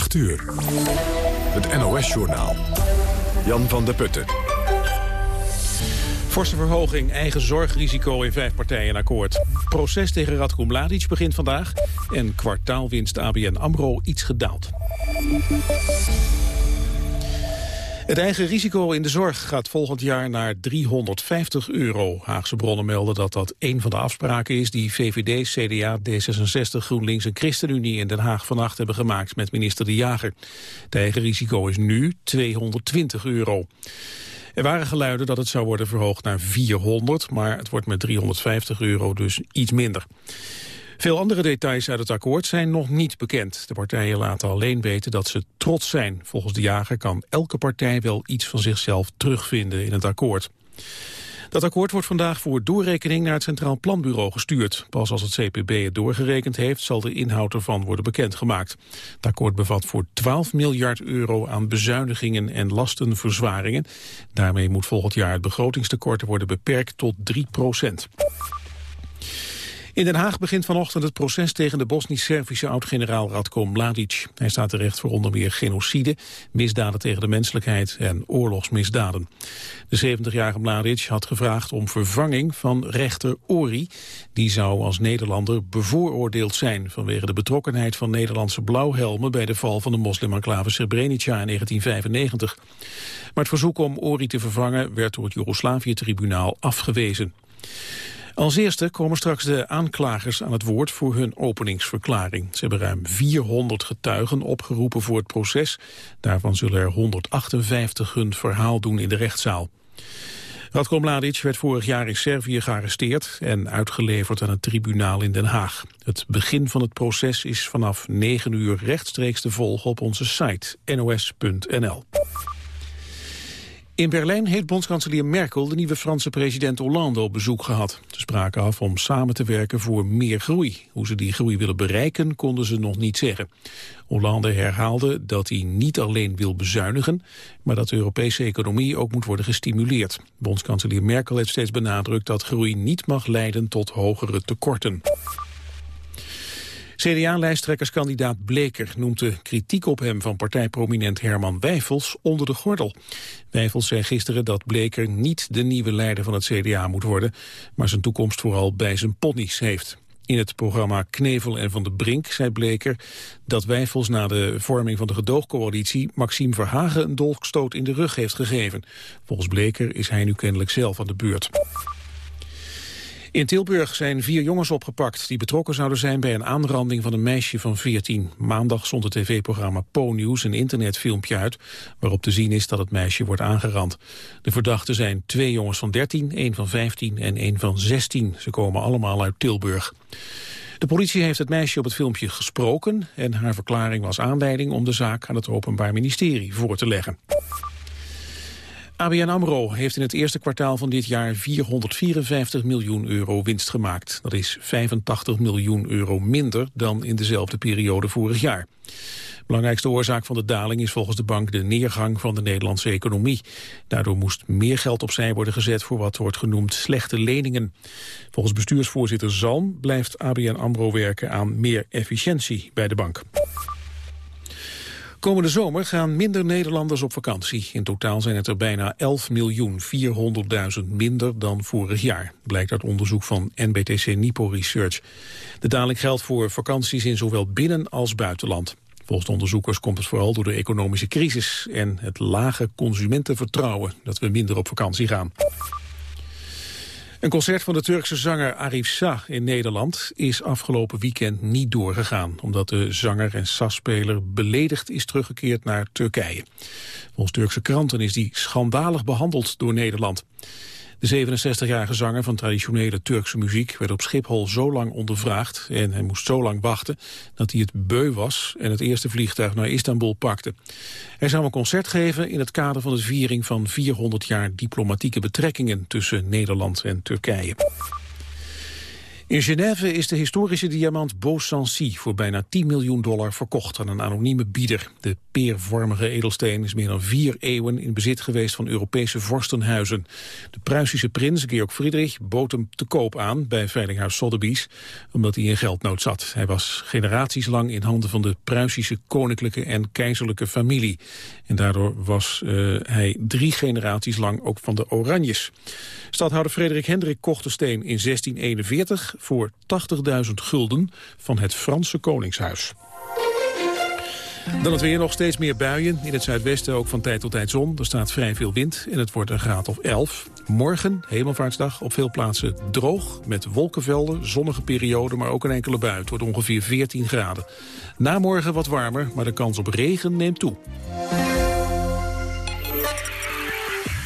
8 uur. Het NOS-journaal. Jan van der Putten. Forse verhoging eigen zorgrisico in vijf partijen akkoord. Proces tegen Radko Mladic begint vandaag. En kwartaalwinst ABN AMRO iets gedaald. Het eigen risico in de zorg gaat volgend jaar naar 350 euro. Haagse bronnen melden dat dat een van de afspraken is... die VVD, CDA, D66, GroenLinks en ChristenUnie in Den Haag vannacht hebben gemaakt met minister De Jager. Het eigen risico is nu 220 euro. Er waren geluiden dat het zou worden verhoogd naar 400, maar het wordt met 350 euro dus iets minder. Veel andere details uit het akkoord zijn nog niet bekend. De partijen laten alleen weten dat ze trots zijn. Volgens de jager kan elke partij wel iets van zichzelf terugvinden in het akkoord. Dat akkoord wordt vandaag voor doorrekening naar het Centraal Planbureau gestuurd. Pas als het CPB het doorgerekend heeft, zal de inhoud ervan worden bekendgemaakt. Het akkoord bevat voor 12 miljard euro aan bezuinigingen en lastenverzwaringen. Daarmee moet volgend jaar het begrotingstekort worden beperkt tot 3 procent. In Den Haag begint vanochtend het proces tegen de Bosnisch-Servische oud-generaal Radko Mladic. Hij staat terecht voor onder meer genocide, misdaden tegen de menselijkheid en oorlogsmisdaden. De 70-jarige Mladic had gevraagd om vervanging van rechter Ori. Die zou als Nederlander bevooroordeeld zijn vanwege de betrokkenheid van Nederlandse blauwhelmen bij de val van de moslimenclave Srebrenica in 1995. Maar het verzoek om Ori te vervangen werd door het Joegoslavië-tribunaal afgewezen. Als eerste komen straks de aanklagers aan het woord voor hun openingsverklaring. Ze hebben ruim 400 getuigen opgeroepen voor het proces. Daarvan zullen er 158 hun verhaal doen in de rechtszaal. Radko Mladic werd vorig jaar in Servië gearresteerd en uitgeleverd aan het tribunaal in Den Haag. Het begin van het proces is vanaf 9 uur rechtstreeks te volgen op onze site nos.nl. In Berlijn heeft bondskanselier Merkel de nieuwe Franse president Hollande op bezoek gehad. Ze spraken af om samen te werken voor meer groei. Hoe ze die groei willen bereiken konden ze nog niet zeggen. Hollande herhaalde dat hij niet alleen wil bezuinigen, maar dat de Europese economie ook moet worden gestimuleerd. Bondskanselier Merkel heeft steeds benadrukt dat groei niet mag leiden tot hogere tekorten. CDA-lijsttrekkerskandidaat Bleker noemt de kritiek op hem van partijprominent Herman Wijfels onder de gordel. Wijfels zei gisteren dat Bleker niet de nieuwe leider van het CDA moet worden, maar zijn toekomst vooral bij zijn ponies heeft. In het programma Knevel en Van de Brink zei Bleker dat Wijfels na de vorming van de gedoogcoalitie Maxime Verhagen een dolkstoot in de rug heeft gegeven. Volgens Bleker is hij nu kennelijk zelf aan de beurt. In Tilburg zijn vier jongens opgepakt die betrokken zouden zijn bij een aanranding van een meisje van 14. Maandag zond het tv-programma Po-nieuws een internetfilmpje uit waarop te zien is dat het meisje wordt aangerand. De verdachten zijn twee jongens van 13, één van 15 en één van 16. Ze komen allemaal uit Tilburg. De politie heeft het meisje op het filmpje gesproken en haar verklaring was aanleiding om de zaak aan het Openbaar Ministerie voor te leggen. ABN AMRO heeft in het eerste kwartaal van dit jaar 454 miljoen euro winst gemaakt. Dat is 85 miljoen euro minder dan in dezelfde periode vorig jaar. Belangrijkste oorzaak van de daling is volgens de bank de neergang van de Nederlandse economie. Daardoor moest meer geld opzij worden gezet voor wat wordt genoemd slechte leningen. Volgens bestuursvoorzitter Zalm blijft ABN AMRO werken aan meer efficiëntie bij de bank. Komende zomer gaan minder Nederlanders op vakantie. In totaal zijn het er bijna 11 miljoen 400.000 minder dan vorig jaar. Blijkt uit onderzoek van NBTC Nipo Research. De daling geldt voor vakanties in zowel binnen- als buitenland. Volgens onderzoekers komt het vooral door de economische crisis... en het lage consumentenvertrouwen dat we minder op vakantie gaan. Een concert van de Turkse zanger Arif Shah in Nederland is afgelopen weekend niet doorgegaan, omdat de zanger en SAS-speler beledigd is teruggekeerd naar Turkije. Volgens Turkse kranten is die schandalig behandeld door Nederland. De 67-jarige zanger van traditionele Turkse muziek werd op Schiphol zo lang ondervraagd en hij moest zo lang wachten dat hij het beu was en het eerste vliegtuig naar Istanbul pakte. Hij zou een concert geven in het kader van de viering van 400 jaar diplomatieke betrekkingen tussen Nederland en Turkije. In Genève is de historische diamant Beau voor bijna 10 miljoen dollar verkocht aan een anonieme bieder. De peervormige edelsteen is meer dan vier eeuwen in bezit geweest van Europese vorstenhuizen. De Pruisische prins Georg Friedrich bood hem te koop aan bij Veilinghuis Sotheby's, omdat hij in geldnood zat. Hij was generaties lang in handen van de Pruisische koninklijke en keizerlijke familie. En daardoor was uh, hij drie generaties lang ook van de Oranjes. Stadhouder Frederik Hendrik kocht de steen in 1641 voor 80.000 gulden van het Franse Koningshuis. Dan het weer nog steeds meer buien. In het zuidwesten ook van tijd tot tijd zon. Er staat vrij veel wind en het wordt een graad of 11. Morgen, hemelvaartsdag, op veel plaatsen droog... met wolkenvelden, zonnige perioden, maar ook een enkele bui. Het wordt ongeveer 14 graden. Na morgen wat warmer, maar de kans op regen neemt toe.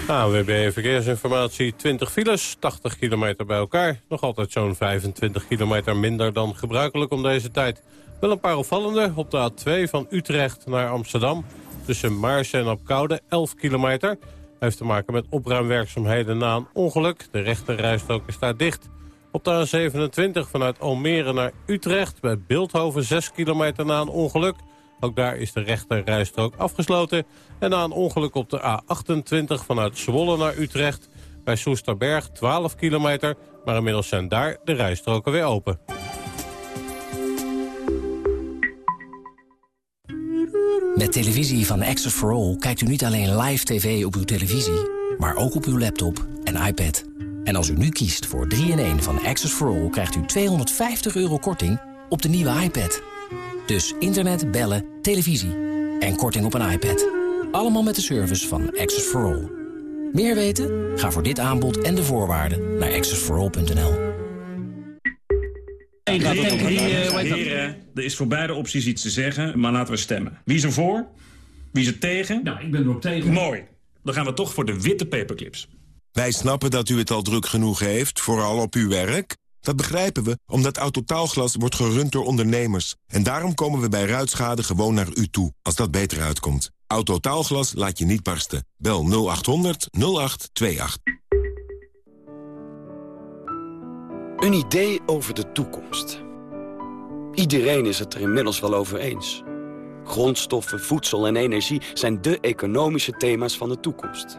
AWB Verkeersinformatie, 20 files, 80 kilometer bij elkaar. Nog altijd zo'n 25 kilometer minder dan gebruikelijk om deze tijd. Wel een paar opvallende op de A2 van Utrecht naar Amsterdam. Tussen Maarsen en Opkoude, 11 kilometer. Heeft te maken met opruimwerkzaamheden na een ongeluk. De rechterrijstrook is daar dicht. Op de A27 vanuit Almere naar Utrecht bij Beeldhoven 6 kilometer na een ongeluk. Ook daar is de rechter rijstrook afgesloten. En na een ongeluk op de A28 vanuit Zwolle naar Utrecht... bij Soesterberg 12 kilometer, maar inmiddels zijn daar de rijstroken weer open. Met televisie van Access for All kijkt u niet alleen live tv op uw televisie... maar ook op uw laptop en iPad. En als u nu kiest voor 3-in-1 van Access for All... krijgt u 250 euro korting op de nieuwe iPad... Dus internet, bellen, televisie en korting op een iPad. Allemaal met de service van Access for All. Meer weten? Ga voor dit aanbod en de voorwaarden naar accessforall.nl. Heren, er is voor beide opties iets te zeggen, maar laten we stemmen. Wie is er voor? Wie is er tegen? Nou, ik ben er ook tegen. Mooi. Dan gaan we toch voor de witte paperclips. Wij snappen dat u het al druk genoeg heeft, vooral op uw werk... Dat begrijpen we, omdat Autotaalglas wordt gerund door ondernemers. En daarom komen we bij ruitschade gewoon naar u toe, als dat beter uitkomt. Autotaalglas laat je niet barsten. Bel 0800 0828. Een idee over de toekomst. Iedereen is het er inmiddels wel over eens. Grondstoffen, voedsel en energie zijn de economische thema's van de toekomst.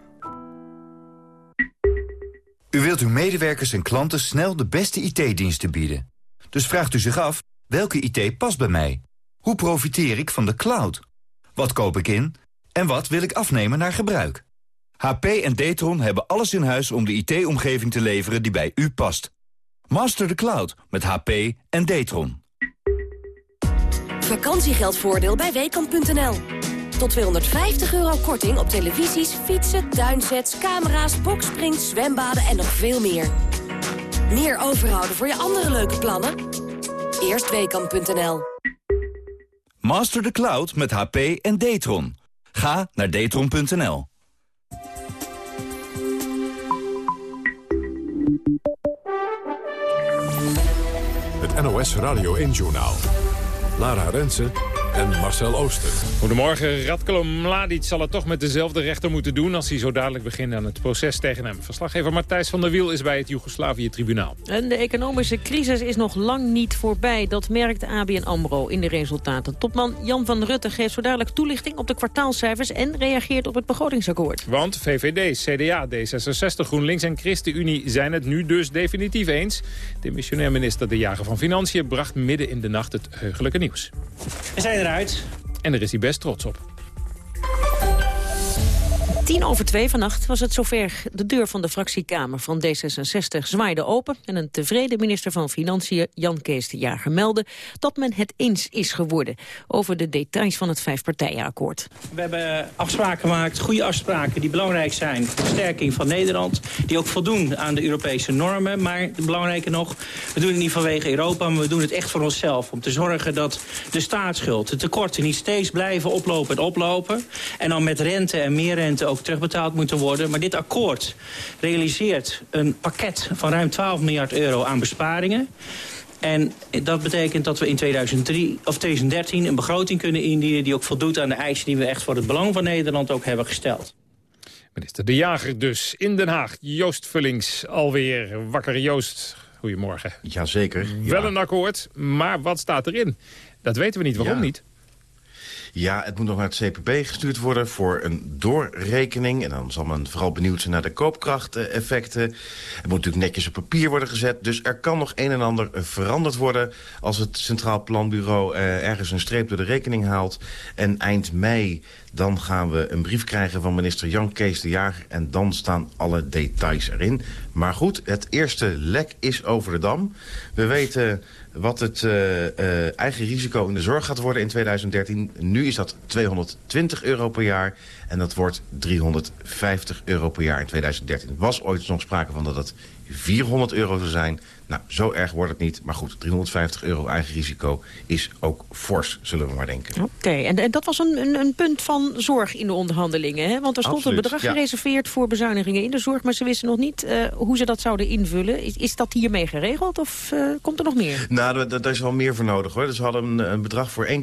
U wilt uw medewerkers en klanten snel de beste IT-diensten bieden. Dus vraagt u zich af, welke IT past bij mij? Hoe profiteer ik van de cloud? Wat koop ik in? En wat wil ik afnemen naar gebruik? HP en Datron hebben alles in huis om de IT-omgeving te leveren die bij u past. Master the cloud met HP en Datron. Vakantiegeldvoordeel bij Weekamp.nl. Tot 250 euro korting op televisies, fietsen, tuinsets, camera's, boksprings, zwembaden en nog veel meer. Meer overhouden voor je andere leuke plannen? Eerstweekam.nl Master the Cloud met HP en Datron. Ga naar datron.nl. Het NOS Radio 1 Journaal. Lara Rensen en Marcel Ooster. Goedemorgen. Radko Mladic zal het toch met dezelfde rechter moeten doen... als hij zo dadelijk begint aan het proces tegen hem. Verslaggever Matthijs van der Wiel is bij het Joegoslavië-tribunaal. En de economische crisis is nog lang niet voorbij. Dat merkt ABN AMRO in de resultaten. Topman Jan van Rutte geeft zo dadelijk toelichting op de kwartaalcijfers... en reageert op het begrotingsakkoord. Want VVD, CDA, D66, GroenLinks en ChristenUnie zijn het nu dus definitief eens. De missionair minister De Jager van Financiën bracht midden in de nacht het heugelijke nieuws. We zijn eruit. En daar is hij best trots op. Tien over twee vannacht was het zover. De deur van de fractiekamer van D66 zwaaide open... en een tevreden minister van Financiën, Jan Kees de Jager, meldde... dat men het eens is geworden over de details van het vijfpartijenakkoord. We hebben afspraken gemaakt, goede afspraken die belangrijk zijn... voor de versterking van Nederland, die ook voldoen aan de Europese normen. Maar het belangrijke nog, we doen het niet vanwege Europa... maar we doen het echt voor onszelf, om te zorgen dat de staatsschuld... de tekorten niet steeds blijven oplopen en oplopen... en dan met rente en meer rente ook terugbetaald moeten worden. Maar dit akkoord realiseert een pakket van ruim 12 miljard euro aan besparingen. En dat betekent dat we in 2003, of 2013 een begroting kunnen indienen... die ook voldoet aan de eisen die we echt voor het belang van Nederland ook hebben gesteld. Minister De Jager dus in Den Haag. Joost Vullings alweer wakker. Joost, goedemorgen. Jazeker. Wel een akkoord, maar wat staat erin? Dat weten we niet. Waarom Ja. niet? Ja, het moet nog naar het CPB gestuurd worden voor een doorrekening. En dan zal men vooral benieuwd zijn naar de koopkrachteffecten. Het moet natuurlijk netjes op papier worden gezet. Dus er kan nog een en ander veranderd worden... als het Centraal Planbureau eh, ergens een streep door de rekening haalt. En eind mei dan gaan we een brief krijgen van minister Jan Kees de Jager... en dan staan alle details erin. Maar goed, het eerste lek is over de dam. We weten wat het eh, eh, eigen risico in de zorg gaat worden in 2013. Nu is dat 220 euro per jaar en dat wordt 350 euro per jaar in 2013. Er was ooit nog sprake van dat het 400 euro zou zijn. Nou, zo erg wordt het niet. Maar goed, 350 euro eigen risico is ook fors, zullen we maar denken. Oké, en, en dat was een, een, een punt van zorg in de onderhandelingen, hè? Want er stond Absoluut, een bedrag ja. gereserveerd voor bezuinigingen in de zorg... maar ze wisten nog niet eh, hoe ze dat zouden invullen. Is, is dat hiermee geregeld of eh, komt er nog meer? Nou, daar- is wel meer voor nodig hoor. Dus we hadden een, een bedrag voor 1,6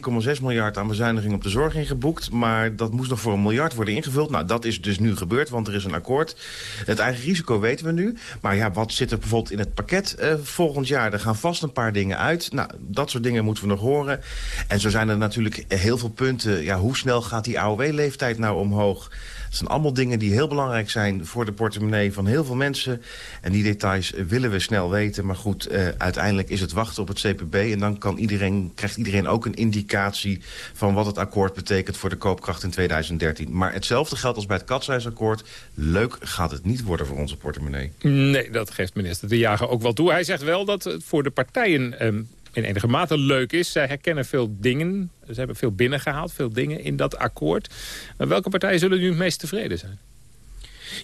miljard aan bezuiniging op de zorg ingeboekt. Maar dat moest nog voor een miljard worden ingevuld. Nou, dat is dus nu gebeurd, want er is een akkoord. Het eigen risico weten we nu. Maar ja, wat zit er bijvoorbeeld in het pakket eh, volgend jaar? Er gaan vast een paar dingen uit. Nou, dat soort dingen moeten we nog horen. En zo zijn er natuurlijk heel veel punten. Ja, hoe snel gaat die AOW-leeftijd nou omhoog? Het zijn allemaal dingen die heel belangrijk zijn voor de portemonnee van heel veel mensen. En die details willen we snel weten. Maar goed, eh, uiteindelijk is het wachten op het CPB. En dan kan iedereen, krijgt iedereen ook een indicatie van wat het akkoord betekent voor de koopkracht in 2013. Maar hetzelfde geldt als bij het katshuisakkoord. Leuk gaat het niet worden voor onze portemonnee. Nee, dat geeft minister De Jager ook wel toe. Hij zegt wel dat het voor de partijen ehm, in enige mate leuk is. Zij herkennen veel dingen. Ze hebben veel binnengehaald, veel dingen in dat akkoord. Maar welke partijen zullen nu het meest tevreden zijn?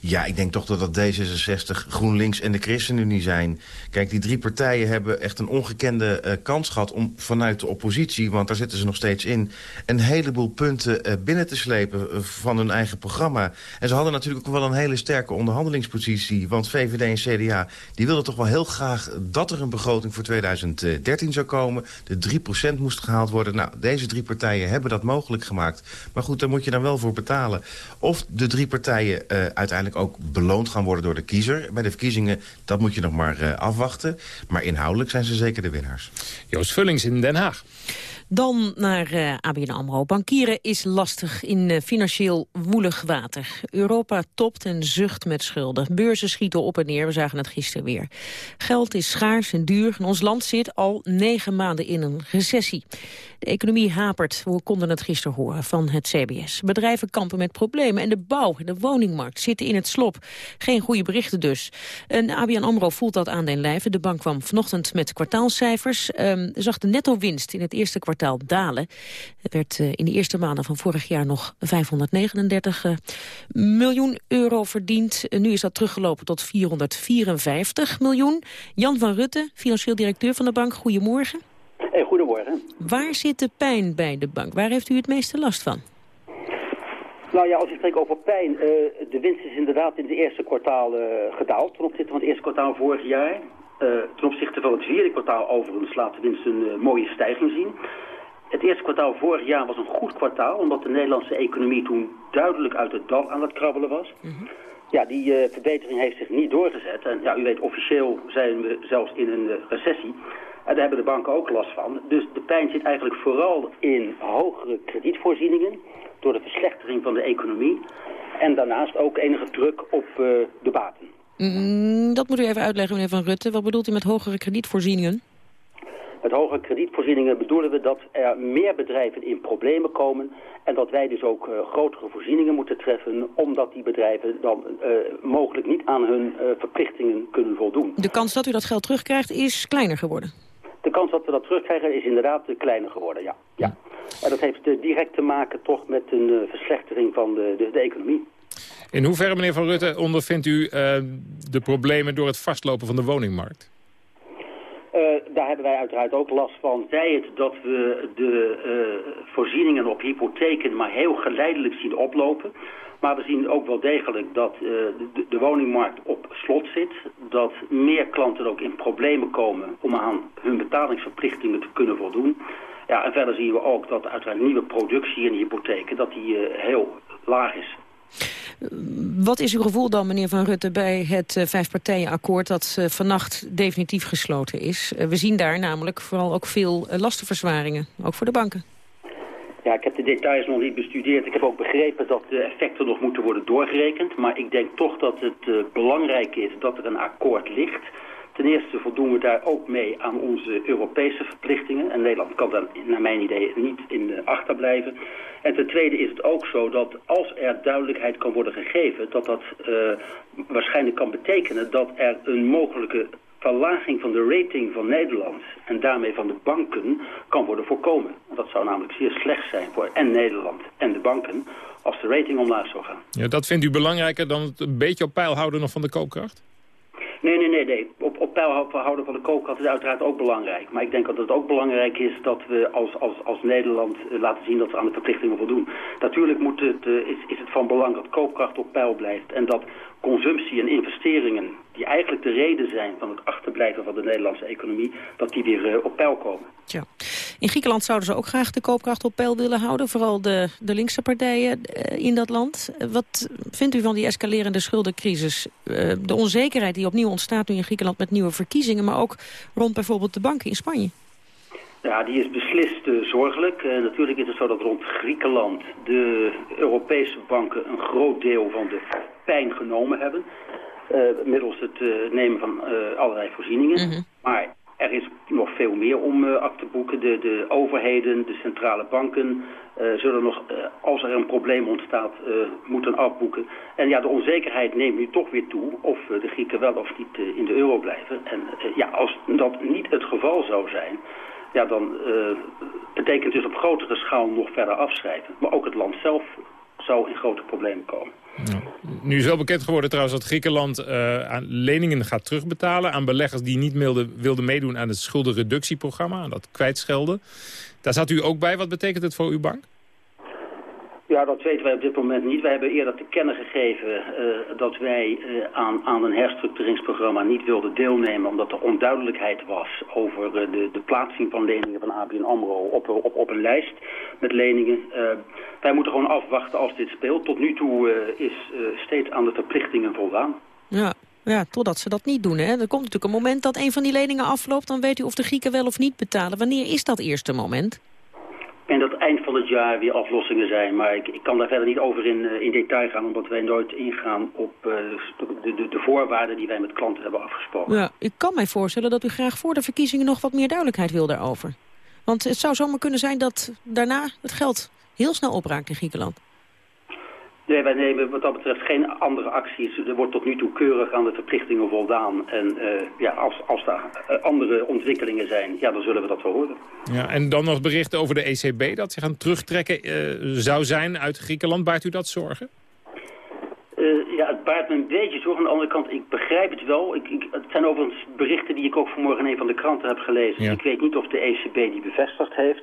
Ja, ik denk toch dat dat D66, GroenLinks en de ChristenUnie zijn. Kijk, die drie partijen hebben echt een ongekende eh, kans gehad... om vanuit de oppositie, want daar zitten ze nog steeds in... een heleboel punten eh, binnen te slepen eh, van hun eigen programma. En ze hadden natuurlijk ook wel een hele sterke onderhandelingspositie... want VVD en CDA die wilden toch wel heel graag dat er een begroting voor 2013 zou komen. De 3% moest gehaald worden. Nou, deze drie partijen hebben dat mogelijk gemaakt. Maar goed, daar moet je dan wel voor betalen. Of de drie partijen eh, uiteindelijk ook beloond gaan worden door de kiezer. Bij de verkiezingen, dat moet je nog maar eh, afwachten. Maar inhoudelijk zijn ze zeker de winnaars. Joost Vullings in Den Haag. Dan naar eh, ABN AMRO. Bankieren is lastig in eh, financieel woelig water. Europa topt en zucht met schulden. Beurzen schieten op en neer, we zagen het gisteren weer. Geld is schaars en duur en ons land zit al negen maanden in een recessie. De economie hapert, we konden het gisteren horen van het CBS. Bedrijven kampen met problemen en de bouw en de woningmarkt zitten in het slop. Geen goede berichten dus. En ABN AMRO voelt dat aan den lijve. De bank kwam vanochtend met kwartaalcijfers. Ehm, zag de netto-winst in het eerste kwartaal dalen. Het werd eh, in de eerste maanden van vorig jaar nog 539 eh, miljoen euro verdiend. Nu is dat teruggelopen tot 454 miljoen. Jan van Rutte, financieel directeur van de bank, goedemorgen. Hey, goedemorgen. Waar zit de pijn bij de bank? Waar heeft u het meeste last van? Nou ja, als ik spreek over pijn, eh, de winst is inderdaad in het eerste kwartaal gedaald ten opzichte van het eerste kwartaal vorig jaar. Eh, ten opzichte van het vierde kwartaal overigens laat de winst een eh, mooie stijging zien. Het eerste kwartaal vorig jaar was een goed kwartaal, omdat de Nederlandse economie toen duidelijk uit het dal aan het krabbelen was. Ja, die eh, verbetering heeft zich niet doorgezet. En ja, u weet, officieel zijn we zelfs in een recessie. En daar hebben de banken ook last van. Dus de pijn zit eigenlijk vooral in hogere kredietvoorzieningen door de verslechtering van de economie. En daarnaast ook enige druk op de baten. Mm, dat moet u even uitleggen, meneer Van Rutte. Wat bedoelt u met hogere kredietvoorzieningen? Met hogere kredietvoorzieningen bedoelen we dat er meer bedrijven in problemen komen en dat wij dus ook uh, grotere voorzieningen moeten treffen omdat die bedrijven dan uh, mogelijk niet aan hun uh, verplichtingen kunnen voldoen. De kans dat u dat geld terugkrijgt is kleiner geworden? De kans dat we dat terugkrijgen is inderdaad kleiner geworden, ja. ja. En dat heeft direct te maken toch met een verslechtering van de, de, de economie. In hoeverre, meneer Van Rutte, ondervindt u de problemen door het vastlopen van de woningmarkt? Uh, daar hebben wij uiteraard ook last van. Zij het dat we de uh, voorzieningen op hypotheken maar heel geleidelijk zien oplopen. Maar we zien ook wel degelijk dat de, de, woningmarkt op slot zit. Dat meer klanten ook in problemen komen om aan hun betalingsverplichtingen te kunnen voldoen. Ja, en verder zien we ook dat uiteraard nieuwe productie in hypotheken dat die heel laag is. Wat is uw gevoel dan, meneer Van Rutte, bij het uh, vijfpartijenakkoord... dat uh, vannacht definitief gesloten is? Uh, we zien daar namelijk vooral ook veel lastenverzwaringen, ook voor de banken. Ja, ik heb de details nog niet bestudeerd. Ik heb ook begrepen dat de effecten nog moeten worden doorgerekend. Maar ik denk toch dat het belangrijk is dat er een akkoord ligt... Ten eerste voldoen we daar ook mee aan onze Europese verplichtingen. En Nederland kan daar naar mijn idee niet in achterblijven. En ten tweede is het ook zo dat als er duidelijkheid kan worden gegeven... dat dat uh, waarschijnlijk kan betekenen dat er een mogelijke verlaging van de rating van Nederland... en daarmee van de banken kan worden voorkomen. Dat zou namelijk zeer slecht zijn voor en Nederland en de banken... als de rating omlaag zou gaan. Ja, dat vindt u belangrijker dan het een beetje op peil houden nog van de koopkracht? Nee, nee, nee. Op, op peil houden van de koopkracht is uiteraard ook belangrijk. Maar ik denk dat het ook belangrijk is dat we als, als, als Nederland uh, laten zien dat we aan de verplichtingen voldoen. Natuurlijk moet het, uh, is, is het van belang dat koopkracht op peil blijft. En dat consumptie en investeringen, die eigenlijk de reden zijn van het achterblijven van de Nederlandse economie, dat die weer uh, op peil komen. Tja. In Griekenland zouden ze ook graag de koopkracht op peil willen houden, vooral de, de linkse partijen uh, in dat land. Uh, wat vindt u van die escalerende schuldencrisis? de onzekerheid die opnieuw ontstaat nu in Griekenland met nieuwe verkiezingen, maar ook rond bijvoorbeeld de banken in Spanje? Ja, die is beslist uh, zorgelijk. Uh, natuurlijk is het zo dat rond Griekenland de Europese banken een groot deel van de pijn genomen hebben. Uh, middels het nemen van allerlei voorzieningen. Mm -hmm. Maar er is nog veel meer om af te boeken. De, de overheden, de centrale banken zullen nog, als er een probleem ontstaat, moeten afboeken. En ja, de onzekerheid neemt nu toch weer toe of de Grieken wel of niet in de euro blijven. En ja, als dat niet het geval zou zijn ja, dan uh, betekent dus op grotere schaal nog verder afschrijven. Maar ook het land zelf zou in grote problemen komen. Ja. Nu is wel bekend geworden trouwens dat Griekenland uh, aan leningen gaat terugbetalen... aan beleggers die niet wilden, wilden meedoen aan het schuldenreductieprogramma... aan dat kwijtschelden. Daar zat u ook bij. Wat betekent het voor uw bank? Ja, dat weten wij op dit moment niet. Wij hebben eerder te kennen gegeven uh, dat wij uh, aan, aan een herstructureringsprogramma niet wilden deelnemen... omdat er onduidelijkheid was over uh, de, de plaatsing van leningen van ABN AMRO op, op, op een lijst met leningen. wij moeten gewoon afwachten als dit speelt. Tot nu toe is steeds aan de verplichtingen voldaan. Ja, ja, totdat ze dat niet doen. Hè. Er komt natuurlijk een moment dat een van die leningen afloopt... dan weet u of de Grieken wel of niet betalen. Wanneer is dat eerste moment? En dat eind van het jaar weer aflossingen zijn. Maar ik, ik kan daar verder niet over in, uh, in detail gaan... omdat wij nooit ingaan op uh, de, de, de, voorwaarden die wij met klanten hebben afgesproken. Ja, ik kan mij voorstellen dat u graag voor de verkiezingen... nog wat meer duidelijkheid wil daarover. Want het zou zomaar kunnen zijn dat daarna het geld heel snel opraakt in Griekenland. Nee, wij nemen wat dat betreft geen andere acties. Er wordt tot nu toe keurig aan de verplichtingen voldaan. En uh, ja, als, als daar andere ontwikkelingen zijn, ja, dan zullen we dat wel horen. Ja, en dan nog berichten over de ECB dat ze gaan terugtrekken uh, zou zijn uit Griekenland. Baart u dat zorgen? Uh, ja, het baart me een beetje zorgen. Aan de andere kant, ik begrijp het wel. Ik, ik, het zijn overigens berichten die ik ook vanmorgen in een van de kranten heb gelezen. Ja. Ik weet niet of de ECB die bevestigd heeft.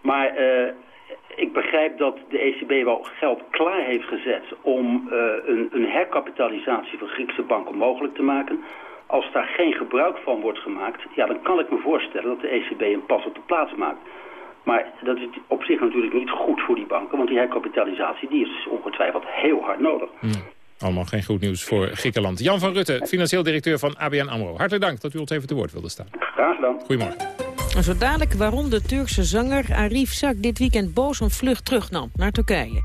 Maar ik begrijp dat de ECB wel geld klaar heeft gezet om uh, een, een herkapitalisatie van Griekse banken mogelijk te maken. Als daar geen gebruik van wordt gemaakt, ja, dan kan ik me voorstellen dat de ECB een pas op de plaats maakt. Maar dat is op zich natuurlijk niet goed voor die banken, want die herkapitalisatie die is ongetwijfeld heel hard nodig. Hmm. Allemaal geen goed nieuws voor Griekenland. Jan van Rutte, financieel directeur van ABN AMRO. Hartelijk dank dat u ons even te woord wilde staan. Graag gedaan. Goedemorgen. Zo dadelijk waarom de Turkse zanger Arif Sak dit weekend boos een vlucht terugnam naar Turkije.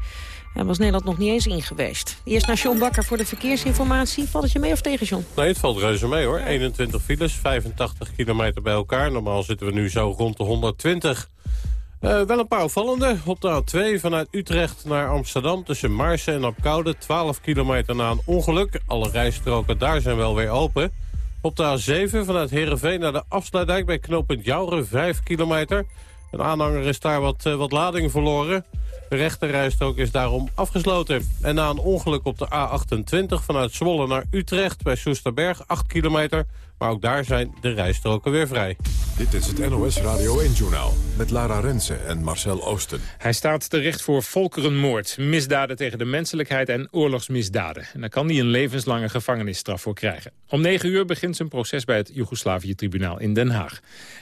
Daar was Nederland nog niet eens in geweest. Eerst naar John Bakker voor de verkeersinformatie. Valt het je mee of tegen, John? Nee, het valt reuze mee hoor. 21 files, 85 kilometer bij elkaar. Normaal zitten we nu zo rond de 120. Uh, wel een paar opvallende. Op de A2 vanuit Utrecht naar Amsterdam tussen Marsen en Apkoude. 12 kilometer na een ongeluk. Alle rijstroken daar zijn wel weer open. Op de A7 vanuit Heerenveen naar de Afsluitdijk bij knooppunt Jouren. 5 kilometer. Een aanhanger is daar wat, uh, wat lading verloren. De rechterrijstrook is daarom afgesloten. En na een ongeluk op de A28 vanuit Zwolle naar Utrecht... bij Soesterberg, 8 kilometer. Maar ook daar zijn de rijstroken weer vrij. Dit is het NOS Radio 1-journaal met Lara Rensen en Marcel Oosten. Hij staat terecht voor volkerenmoord, misdaden tegen de menselijkheid en oorlogsmisdaden. En daar kan hij een levenslange gevangenisstraf voor krijgen. Om 9 uur begint zijn proces bij het Joegoslavië-tribunaal in Den Haag.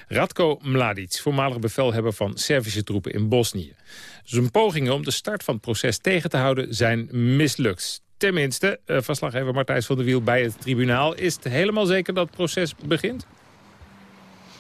Radko Mladic, voormalig bevelhebber van Servische troepen in Bosnië. Zijn pogingen om de start van het proces tegen te houden zijn mislukt. Tenminste, uh, verslaggever Martijs van der Wiel bij het tribunaal. Is het helemaal zeker dat het proces begint?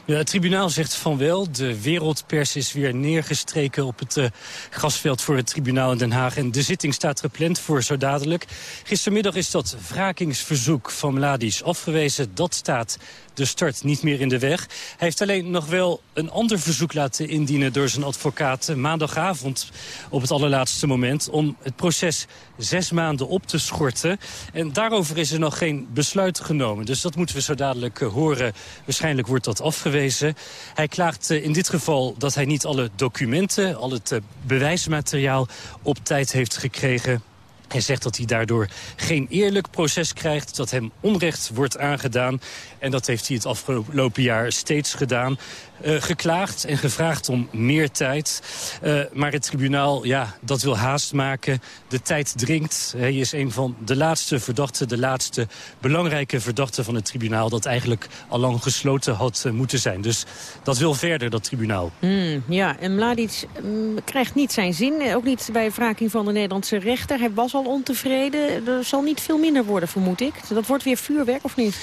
Ja, het tribunaal zegt van wel. De wereldpers is weer neergestreken op het uh, grasveld voor het tribunaal in Den Haag. En de zitting staat gepland voor zo dadelijk. Gistermiddag is dat wrakingsverzoek van Mladic afgewezen. Dat staat de start niet meer in de weg. Hij heeft alleen nog wel een ander verzoek laten indienen door zijn advocaat eh, maandagavond op het allerlaatste moment om het proces zes maanden op te schorten. En daarover is er nog geen besluit genomen. Dus dat moeten we zo dadelijk eh, horen. Waarschijnlijk wordt dat afgewezen. Hij klaagt eh, in dit geval dat hij niet alle documenten, al het bewijsmateriaal op tijd heeft gekregen. Hij zegt dat hij daardoor geen eerlijk proces krijgt, dat hem onrecht wordt aangedaan. En dat heeft hij het afgelopen jaar steeds gedaan. Uh, geklaagd en gevraagd om meer tijd. Uh, maar het tribunaal, ja, dat wil haast maken. De tijd dringt. Hij is een van de laatste verdachten, de laatste belangrijke verdachten van het tribunaal... dat eigenlijk al lang gesloten had uh, moeten zijn. Dus dat wil verder, dat tribunaal. Mm, ja, en Mladic um, krijgt niet zijn zin. Ook niet bij wraking van de Nederlandse rechter. Hij was al ontevreden. Er zal niet veel minder worden, vermoed ik. Dat wordt weer vuurwerk, of niet?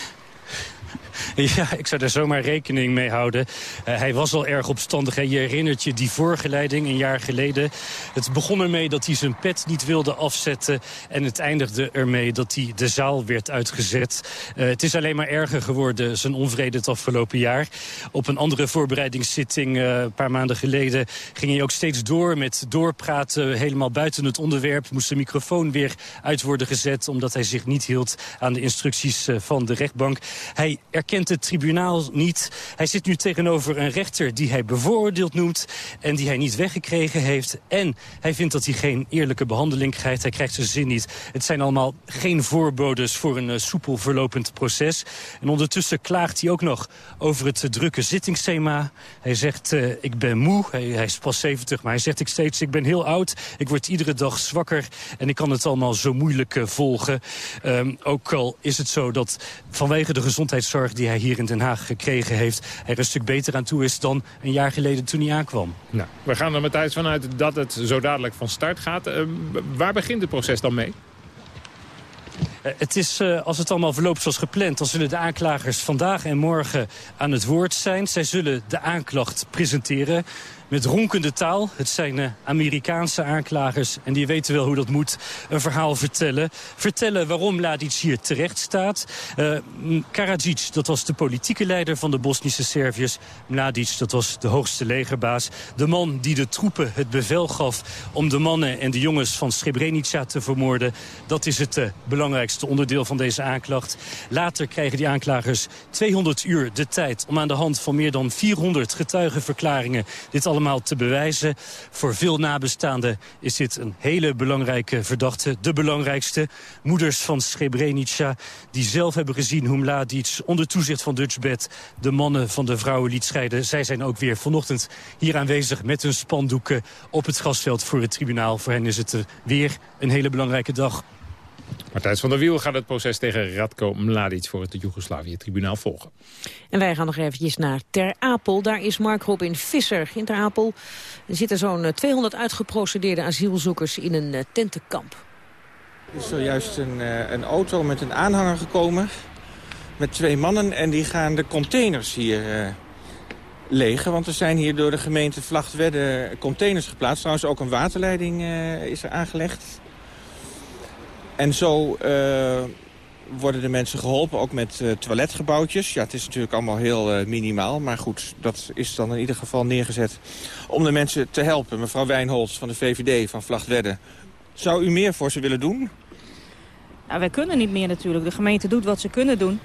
Ja, ik zou daar zomaar rekening mee houden. Uh, hij was al erg opstandig. Je herinnert je die vorige leiding een jaar geleden. Het begon ermee dat hij zijn pet niet wilde afzetten. En het eindigde ermee dat hij de zaal werd uitgezet. Uh, het is alleen maar erger geworden, zijn onvrede het afgelopen jaar. Op een andere voorbereidingszitting uh, een paar maanden geleden... ging hij ook steeds door met doorpraten, helemaal buiten het onderwerp. Moest de microfoon weer uit worden gezet... omdat hij zich niet hield aan de instructies van de rechtbank. Hij kent het tribunaal niet. Hij zit nu tegenover een rechter die hij bevoordeeld noemt... en die hij niet weggekregen heeft. En hij vindt dat hij geen eerlijke behandeling krijgt. Hij krijgt zijn zin niet. Het zijn allemaal geen voorbodes voor een uh, soepel verlopend proces. En ondertussen klaagt hij ook nog over het uh, drukke zittingsthema. Hij zegt, uh, ik ben moe. Hij, is pas 70, maar hij zegt ik steeds, ik ben heel oud. Ik word iedere dag zwakker en ik kan het allemaal zo moeilijk volgen. Um, ook al is het zo dat vanwege de gezondheidszorg die hij hier in Den Haag gekregen heeft... er een stuk beter aan toe is dan een jaar geleden toen hij aankwam. Nou, we gaan er met tijd vanuit dat het zo dadelijk van start gaat. Uh, waar begint het proces dan mee? Uh, het is, uh, als het allemaal verloopt zoals gepland... dan zullen de aanklagers vandaag en morgen aan het woord zijn. Zij zullen de aanklacht presenteren met ronkende taal. Het zijn uh, Amerikaanse aanklagers en die weten wel hoe dat moet. Een verhaal vertellen. Vertellen waarom Mladic hier terecht staat. Uh, Karadzic, dat was de politieke leider van de Bosnische Serviërs. Mladic, dat was de hoogste legerbaas. De man die de troepen het bevel gaf om de mannen en de jongens van Srebrenica te vermoorden. Dat is het uh, belangrijkste onderdeel van deze aanklacht. Later krijgen die aanklagers 200 uur de tijd om aan de hand van meer dan 400 getuigenverklaringen dit allemaal te bewijzen. Voor veel nabestaanden is dit een hele belangrijke verdachte. De belangrijkste. Moeders van Srebrenica die zelf hebben gezien hoe Mladic onder toezicht van Dutchbed de mannen van de vrouwen liet scheiden. Zij zijn ook weer vanochtend hier aanwezig met hun spandoeken op het grasveld voor het tribunaal. Voor hen is het weer een hele belangrijke dag. Martijn van der Wiel gaat het proces tegen Radko Mladic voor het Joegoslavië-tribunaal volgen. En wij gaan nog eventjes naar Ter Apel. Daar is Mark Robin Visser. In Ter Apel zitten zo'n 200 uitgeprocedeerde asielzoekers in een tentenkamp. Er is zojuist een, een auto met een aanhanger gekomen met twee mannen... en die gaan de containers hier legen. Want er zijn hier door de gemeente Vlachtwedde containers geplaatst. Trouwens ook een waterleiding uh, is er aangelegd. En zo uh, worden de mensen geholpen, ook met uh, toiletgebouwtjes. Ja, het is natuurlijk allemaal heel minimaal. Maar goed, dat is dan in ieder geval neergezet om de mensen te helpen. Mevrouw Wijnholz van de VVD van Vlachtwedde. Zou u meer voor ze willen doen? Nou, wij kunnen niet meer natuurlijk. De gemeente doet wat ze kunnen doen.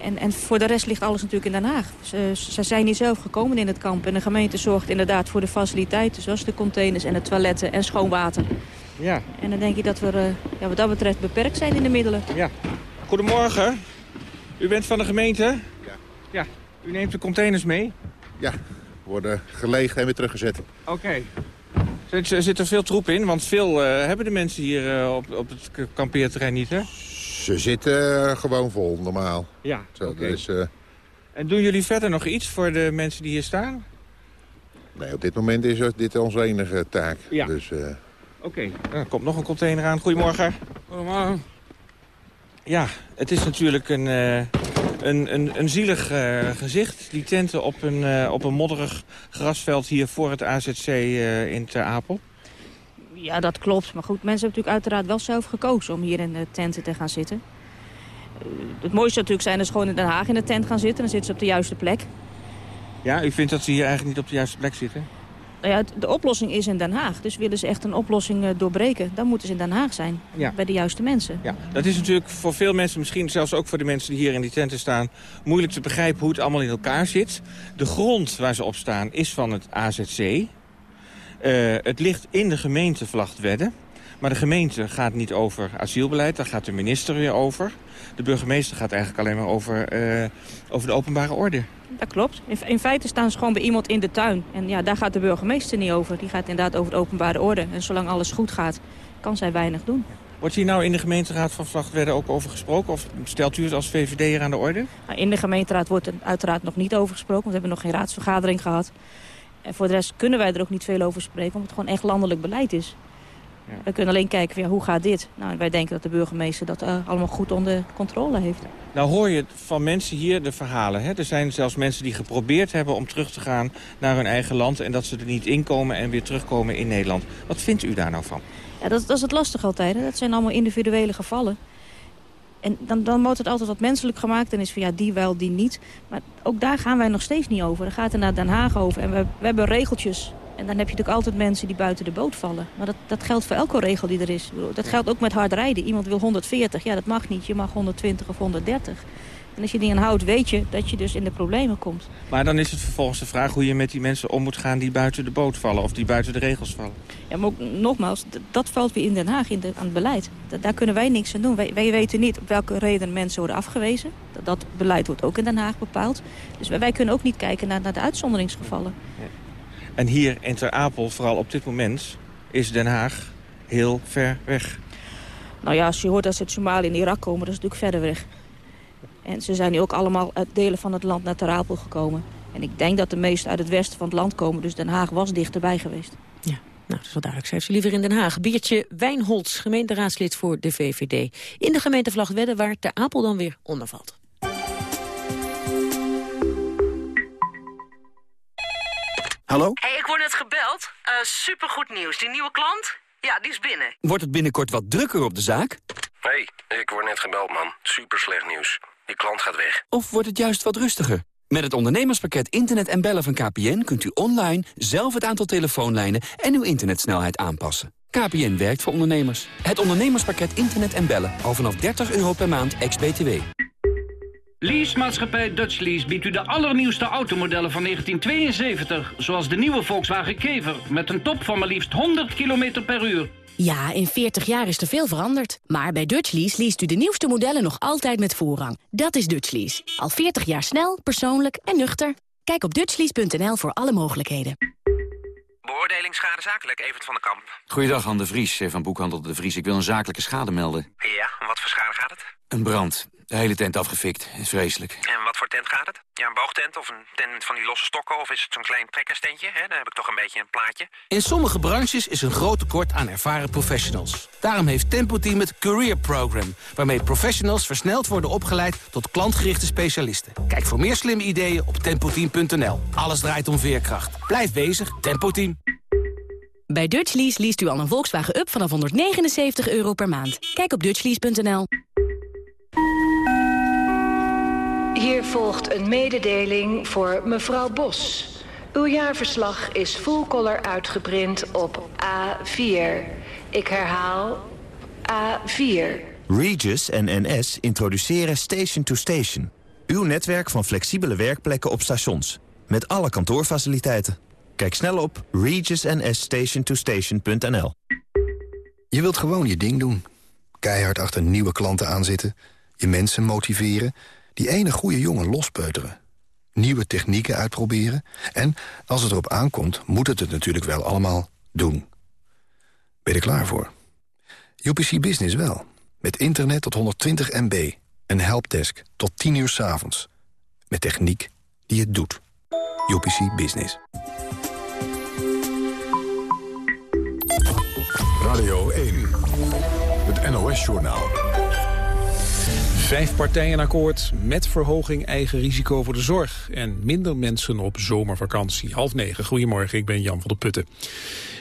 En, en voor de rest ligt alles natuurlijk in Den Haag. Ze, ze zijn niet zelf gekomen in het kamp. En de gemeente zorgt inderdaad voor de faciliteiten... zoals de containers en de toiletten en schoon water. Ja. En dan denk je dat we uh, ja, wat dat betreft beperkt zijn in de middelen. Ja. Goedemorgen. U bent van de gemeente? Ja. Ja. U neemt de containers mee? Ja. Worden gelegen en weer teruggezet. Oké. Okay. Zit er veel troep in? Want veel uh, hebben de mensen hier uh, op, op het kampeerterrein niet, hè? Ze zitten gewoon vol, normaal. Ja, Zo, okay. uh... En doen jullie verder nog iets voor de mensen die hier staan? Nee, op dit moment is dit onze enige taak. Ja. Dus, uh... Oké, okay. er komt nog een container aan. Goedemorgen. Goedemorgen. Ja, het is natuurlijk een, uh, een, een, een zielig uh, gezicht. Die tenten op een, uh, op een modderig grasveld hier voor het AZC in Ter Apel. Ja, dat klopt. Maar goed, mensen hebben natuurlijk uiteraard wel zelf gekozen om hier in de tenten te gaan zitten. Uh, het mooiste natuurlijk zijn als ze gewoon in Den Haag in de tent gaan zitten. Dan zitten ze op de juiste plek. Ja, u vindt dat ze hier eigenlijk niet op de juiste plek zitten? Nou ja, de oplossing is in Den Haag. Dus willen ze echt een oplossing uh, doorbreken, dan moeten ze in Den Haag zijn. Ja. Bij de juiste mensen. Ja, dat is natuurlijk voor veel mensen, misschien zelfs ook voor de mensen die hier in die tenten staan... moeilijk te begrijpen hoe het allemaal in elkaar zit. De grond waar ze op staan is van het AZC. Uh, het ligt in de gemeente Vlachtwedde. Maar de gemeente gaat niet over asielbeleid, daar gaat de minister weer over. De burgemeester gaat eigenlijk alleen maar over, uh, over de openbare orde. Dat klopt. In, in, feite staan ze gewoon bij iemand in de tuin. En ja, daar gaat de burgemeester niet over. Die gaat inderdaad over de openbare orde. En zolang alles goed gaat, kan zij weinig doen. Wordt hier nou in de gemeenteraad van Vlachtwedde ook over gesproken? Of stelt u het als VVD aan de orde? Nou, in de gemeenteraad wordt er uiteraard nog niet over gesproken. Want we hebben nog geen raadsvergadering gehad. En voor de rest kunnen wij er ook niet veel over spreken. Omdat het gewoon echt landelijk beleid is. Ja. We kunnen alleen kijken, ja, hoe gaat dit? Nou, wij denken dat de burgemeester dat uh, allemaal goed onder controle heeft. Nou hoor je van mensen hier de verhalen. Hè? Er zijn zelfs mensen die geprobeerd hebben om terug te gaan naar hun eigen land... en dat ze er niet inkomen en weer terugkomen in Nederland. Wat vindt u daar nou van? Ja, dat, dat is het lastig altijd. Hè? Dat zijn allemaal individuele gevallen. En dan, dan wordt het altijd wat menselijk gemaakt. En is van ja, die wel, die niet. Maar ook daar gaan wij nog steeds niet over. Daar gaat het naar Den Haag over. En we, we hebben regeltjes en dan heb je natuurlijk altijd mensen die buiten de boot vallen. Maar dat, dat geldt voor elke regel die er is. Dat geldt ook met hard rijden. Iemand wil 140, ja dat mag niet. Je mag 120 of 130. En als je die aanhoudt, weet je dat je dus in de problemen komt. Maar dan is het vervolgens de vraag hoe je met die mensen om moet gaan... die buiten de boot vallen of die buiten de regels vallen. Ja, maar ook, nogmaals, dat valt weer in Den Haag in de, aan het beleid. Da daar kunnen wij niks aan doen. Wij, wij, weten niet op welke reden mensen worden afgewezen. Dat, dat, beleid wordt ook in Den Haag bepaald. Dus wij, wij kunnen ook niet kijken naar, naar de uitzonderingsgevallen. Ja. En hier in Ter Apel, vooral op dit moment, is Den Haag heel ver weg. Nou ja, als je hoort dat ze uit Somalië en Irak komen, dat is natuurlijk verder weg. En ze zijn nu ook allemaal uit delen van het land naar Ter Apel gekomen. En ik denk dat de meesten uit het westen van het land komen, dus Den Haag was dichterbij geweest. Ja. Nou, dat is wel duidelijk. Zij ze liever in Den Haag. Beertje Wijnholz, gemeenteraadslid voor de VVD. In de gemeente Vlagwedde, waar Ter Apel dan weer onder valt. Hallo? hey, ik word net gebeld. Uh, supergoed nieuws. Die nieuwe klant? Ja, die is binnen. Wordt het binnenkort wat drukker op de zaak? hey, ik word net gebeld, man. Super slecht nieuws. Die klant gaat weg. Of wordt het juist wat rustiger? Met het ondernemerspakket Internet en Bellen van KPN... kunt u online zelf het aantal telefoonlijnen en uw internetsnelheid aanpassen. KPN werkt voor ondernemers. Het ondernemerspakket Internet en Bellen. Al vanaf 30 euro per maand, ex-BTW. Leasemaatschappij Dutch Lease biedt u de allernieuwste automodellen van 1972... zoals de nieuwe Volkswagen Kever met een top van maar liefst 100 km per uur. Ja, in 40 jaar is er veel veranderd. Maar bij Dutch Lease leest u de nieuwste modellen nog altijd met voorrang. Dat is Dutch Lease. Al 40 jaar snel, persoonlijk en nuchter. Kijk op dutchlease.nl voor alle mogelijkheden. Beoordeling schade zakelijk, Evert van den Kamp. Goeiedag, Han de Vries van Boekhandel de Vries. Ik wil een zakelijke schade melden. Ja, om wat voor schade gaat het? Een brand. De hele tent afgefikt. Is vreselijk. En wat voor tent gaat het? Ja, een boogtent of een tent met van die losse stokken? Of is het zo'n klein trekkerstentje? Hè? Dan heb ik toch een beetje een plaatje. In sommige branches is een groot tekort aan ervaren professionals. Daarom heeft Tempo Team het Career Program... waarmee professionals versneld worden opgeleid tot klantgerichte specialisten. Kijk voor meer slimme ideeën op tempoteam.nl. Alles draait om veerkracht. Blijf bezig, Tempo Team. Bij Dutchlease leest u al een Volkswagen Up vanaf 179 euro per maand. Kijk op dutchlease.nl. Hier volgt een mededeling voor mevrouw Bos. Uw jaarverslag is full color uitgeprint op A4. Ik herhaal A4. Regis en NS introduceren Station to Station. Uw netwerk van flexibele werkplekken op stations. Met alle kantoorfaciliteiten. Kijk snel op regisnsstationtostation.nl Je wilt gewoon je ding doen. Keihard achter nieuwe klanten aanzitten. Je mensen motiveren. Die ene goede jongen lospeuteren. Nieuwe technieken uitproberen. En als het erop aankomt, moet het het natuurlijk wel allemaal doen. Ben je er klaar voor? UPC Business wel. Met internet tot 120 MB. Een helpdesk tot 10 uur s avonds. Met techniek die het doet. UPC Business. Radio 1. Het NOS-journaal. Vijf partijen akkoord met verhoging eigen risico voor de zorg... en minder mensen op zomervakantie. Half negen, goedemorgen, ik ben Jan van der Putten.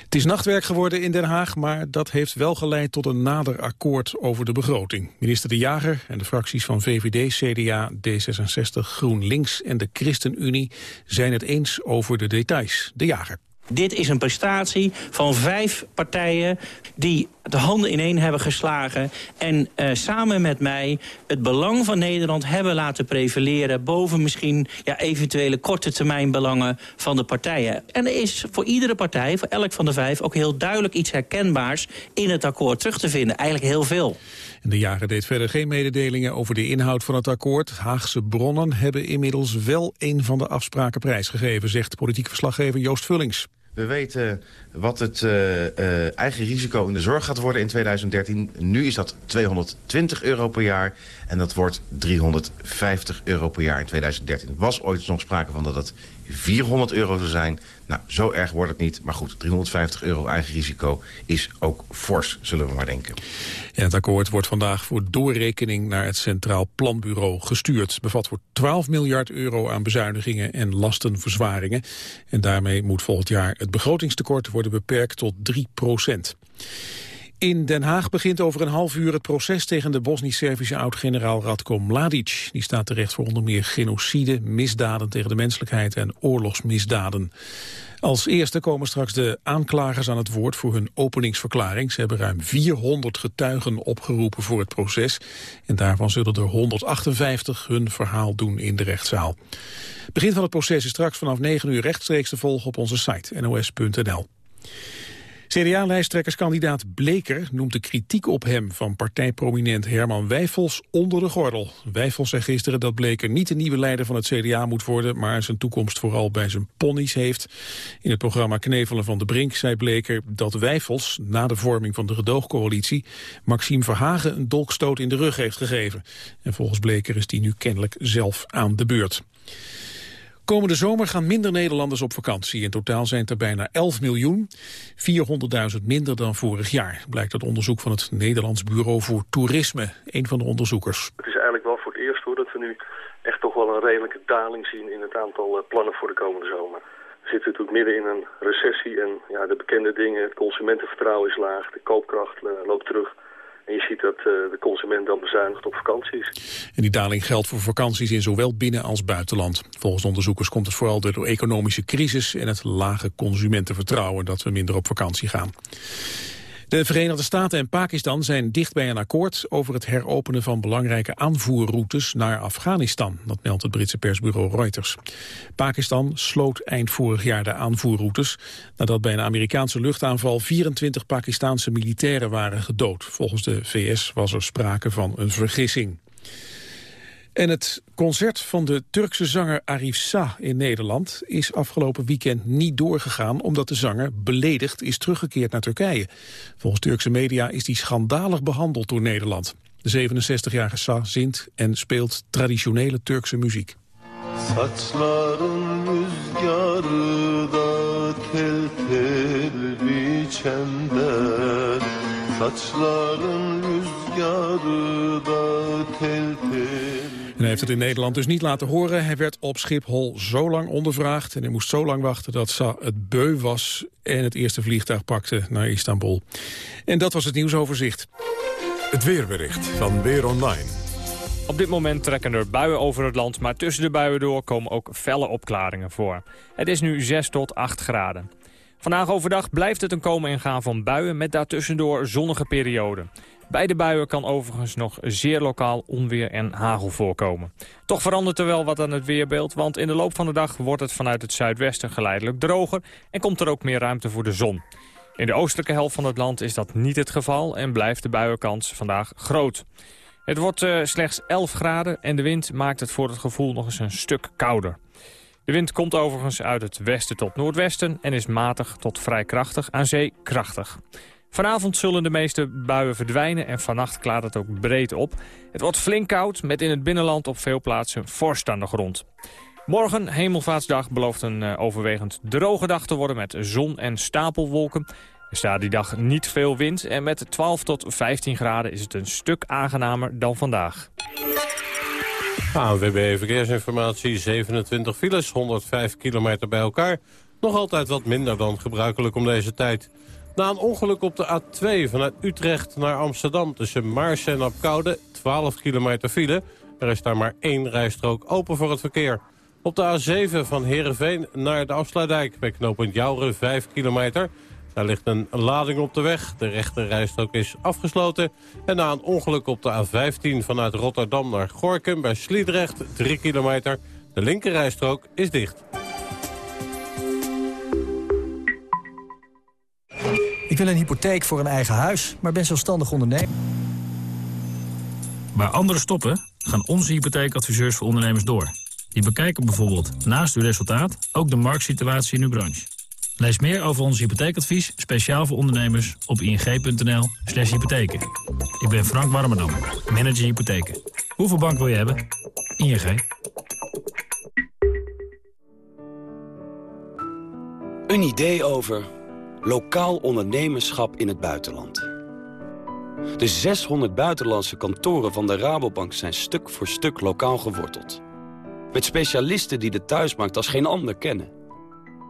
Het is nachtwerk geworden in Den Haag, maar dat heeft wel geleid tot een nader akkoord over de begroting. Minister De Jager en de fracties van VVD, CDA, D66, GroenLinks en de ChristenUnie zijn het eens over de details. De Jager. Dit is een prestatie van vijf partijen die de handen ineen hebben geslagen... en uh, samen met mij het belang van Nederland hebben laten prevaleren... boven misschien ja, eventuele korte termijn belangen van de partijen. En er is voor iedere partij, voor elk van de vijf... ook heel duidelijk iets herkenbaars in het akkoord terug te vinden. Eigenlijk heel veel. En de jager deed verder geen mededelingen over de inhoud van het akkoord. Haagse bronnen hebben inmiddels wel een van de afspraken prijsgegeven... zegt politiek verslaggever Joost Vullings. We weten wat het uh, uh, eigen risico in de zorg gaat worden in 2013. Nu is dat 220 euro per jaar en dat wordt 350 euro per jaar in 2013. Er was ooit nog sprake van dat het 400 euro zou zijn. Nou, zo erg wordt het niet. Maar goed, 350 euro eigen risico is ook fors, zullen we maar denken. Ja, het akkoord wordt vandaag voor doorrekening naar het Centraal Planbureau gestuurd. Bevat voor 12 miljard euro aan bezuinigingen en lastenverzwaringen. En daarmee moet volgend jaar het begrotingstekort worden beperkt tot 3 procent. In Den Haag begint over een half uur het proces tegen de Bosnisch-Servische oud-generaal Radko Mladic. Die staat terecht voor onder meer genocide, misdaden tegen de menselijkheid en oorlogsmisdaden. Als eerste komen straks de aanklagers aan het woord voor hun openingsverklaring. Ze hebben ruim 400 getuigen opgeroepen voor het proces. En daarvan zullen er 158 hun verhaal doen in de rechtszaal. Begin van het proces is straks vanaf 9 uur rechtstreeks te volgen op onze site nos.nl. CDA-lijsttrekkerskandidaat Bleker noemt de kritiek op hem van partijprominent Herman Wijfels onder de gordel. Wijfels zei gisteren dat Bleker niet de nieuwe leider van het CDA moet worden, maar zijn toekomst vooral bij zijn ponies heeft. In het programma Knevelen van de Brink zei Bleker dat Wijfels, na de vorming van de gedoogcoalitie, Maxime Verhagen een dolkstoot in de rug heeft gegeven. En volgens Bleker is die nu kennelijk zelf aan de beurt. Komende zomer gaan minder Nederlanders op vakantie. In totaal zijn het er bijna 11 miljoen, 400.000 minder dan vorig jaar. Blijkt uit onderzoek van het Nederlands Bureau voor Toerisme, een van de onderzoekers. Het is eigenlijk wel voor het eerst hoor dat we nu echt toch wel een redelijke daling zien in het aantal eh, plannen voor de komende zomer. We zitten natuurlijk midden in een recessie en ja, de bekende dingen, het consumentenvertrouwen is laag, de koopkracht uh, loopt terug. En je ziet dat uh, de consument dan bezuinigt op vakanties. En die daling geldt voor vakanties in zowel binnen- als buitenland. Volgens onderzoekers komt het vooral door de economische crisis... en het lage consumentenvertrouwen dat we minder op vakantie gaan. De Verenigde Staten en Pakistan zijn dicht bij een akkoord over het heropenen van belangrijke aanvoerroutes naar Afghanistan. Dat meldt het Britse persbureau Reuters. Pakistan sloot eind vorig jaar de aanvoerroutes nadat bij een Amerikaanse luchtaanval 24 Pakistanse militairen waren gedood. Volgens de VS was er sprake van een vergissing. En het concert van de Turkse zanger Arif Sa in Nederland is afgelopen weekend niet doorgegaan omdat de zanger beledigd is teruggekeerd naar Turkije. Volgens Turkse media is die schandalig behandeld door Nederland. De 67-jarige Sa zingt en speelt traditionele Turkse muziek. Saçların rüzgarı da tel tel en hij heeft het in Nederland dus niet laten horen. Hij werd op Schiphol zo lang ondervraagd en hij moest zo lang wachten dat Sa het beu was en het eerste vliegtuig pakte naar Istanbul. En dat was het nieuwsoverzicht. Het weerbericht van Weer Online. Op dit moment trekken er buien over het land, maar tussen de buien door komen ook felle opklaringen voor. Het is nu 6 tot 8 graden. Vandaag overdag blijft het een komen en gaan van buien met daartussendoor zonnige perioden. Bij de buien kan overigens nog zeer lokaal onweer en hagel voorkomen. Toch verandert er wel wat aan het weerbeeld, want in de loop van de dag wordt het vanuit het zuidwesten geleidelijk droger en komt er ook meer ruimte voor de zon. In de oostelijke helft van het land is dat niet het geval en blijft de buienkans vandaag groot. Het wordt uh, slechts 11 graden en de wind maakt het voor het gevoel nog eens een stuk kouder. De wind komt overigens uit het westen tot noordwesten en is matig tot vrij krachtig, aan zee krachtig. Vanavond zullen de meeste buien verdwijnen en vannacht klaart het ook breed op. Het wordt flink koud, met in het binnenland op veel plaatsen vorst aan de grond. Morgen, hemelvaartsdag, belooft een uh, overwegend droge dag te worden met zon en stapelwolken. Er staat die dag niet veel wind en met 12 tot 15 graden is het een stuk aangenamer dan vandaag. ANWB Verkeersinformatie, 27 files, 105 kilometer bij elkaar. Nog altijd wat minder dan gebruikelijk om deze tijd. Na een ongeluk op de A2 vanuit Utrecht naar Amsterdam... tussen Maarsen en Apkoude, 12 kilometer file. Er is daar maar één rijstrook open voor het verkeer. Op de A7 van Heerenveen naar de Afsluitdijk... bij knooppunt Jouren, 5 kilometer... Daar ligt een lading op de weg. De rechte rijstrook is afgesloten. En na een ongeluk op de A15 vanuit Rotterdam naar Gorkum bij Sliedrecht, 3 kilometer. De linker rijstrook is dicht. Ik wil een hypotheek voor een eigen huis, maar ben zelfstandig ondernemer. Waar anderen stoppen, gaan onze hypotheekadviseurs voor ondernemers door. Die bekijken bijvoorbeeld naast uw resultaat ook de marktsituatie in uw branche. Lees meer over ons hypotheekadvies, speciaal voor ondernemers, op ing.nl slash hypotheken. Ik ben Frank Warmerdam, manager hypotheken. Hoeveel bank wil je hebben? ING. Een idee over lokaal ondernemerschap in het buitenland. De 600 buitenlandse kantoren van de Rabobank zijn stuk voor stuk lokaal geworteld. Met specialisten die de thuismarkt als geen ander kennen.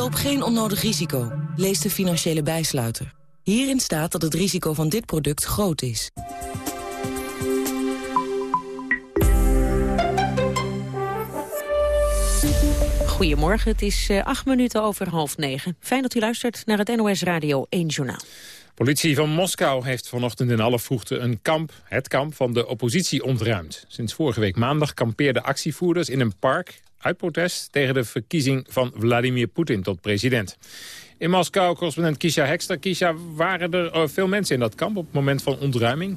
Loop geen onnodig risico. Lees de financiële bijsluiter. Hierin staat dat het risico van dit product groot is. Goedemorgen, het is uh, acht minuten over half negen. Fijn dat u luistert naar het NOS Radio 1 Journaal. Politie van Moskou heeft vanochtend in alle vroegte een kamp, het kamp van de oppositie ontruimd. Sinds vorige week maandag kampeerden actievoerders in een park uit protest tegen de verkiezing van Vladimir Poetin tot president. In Moskou, correspondent Kisha Hekster. Kisha, waren er eh, veel mensen in dat kamp op het moment van ontruiming?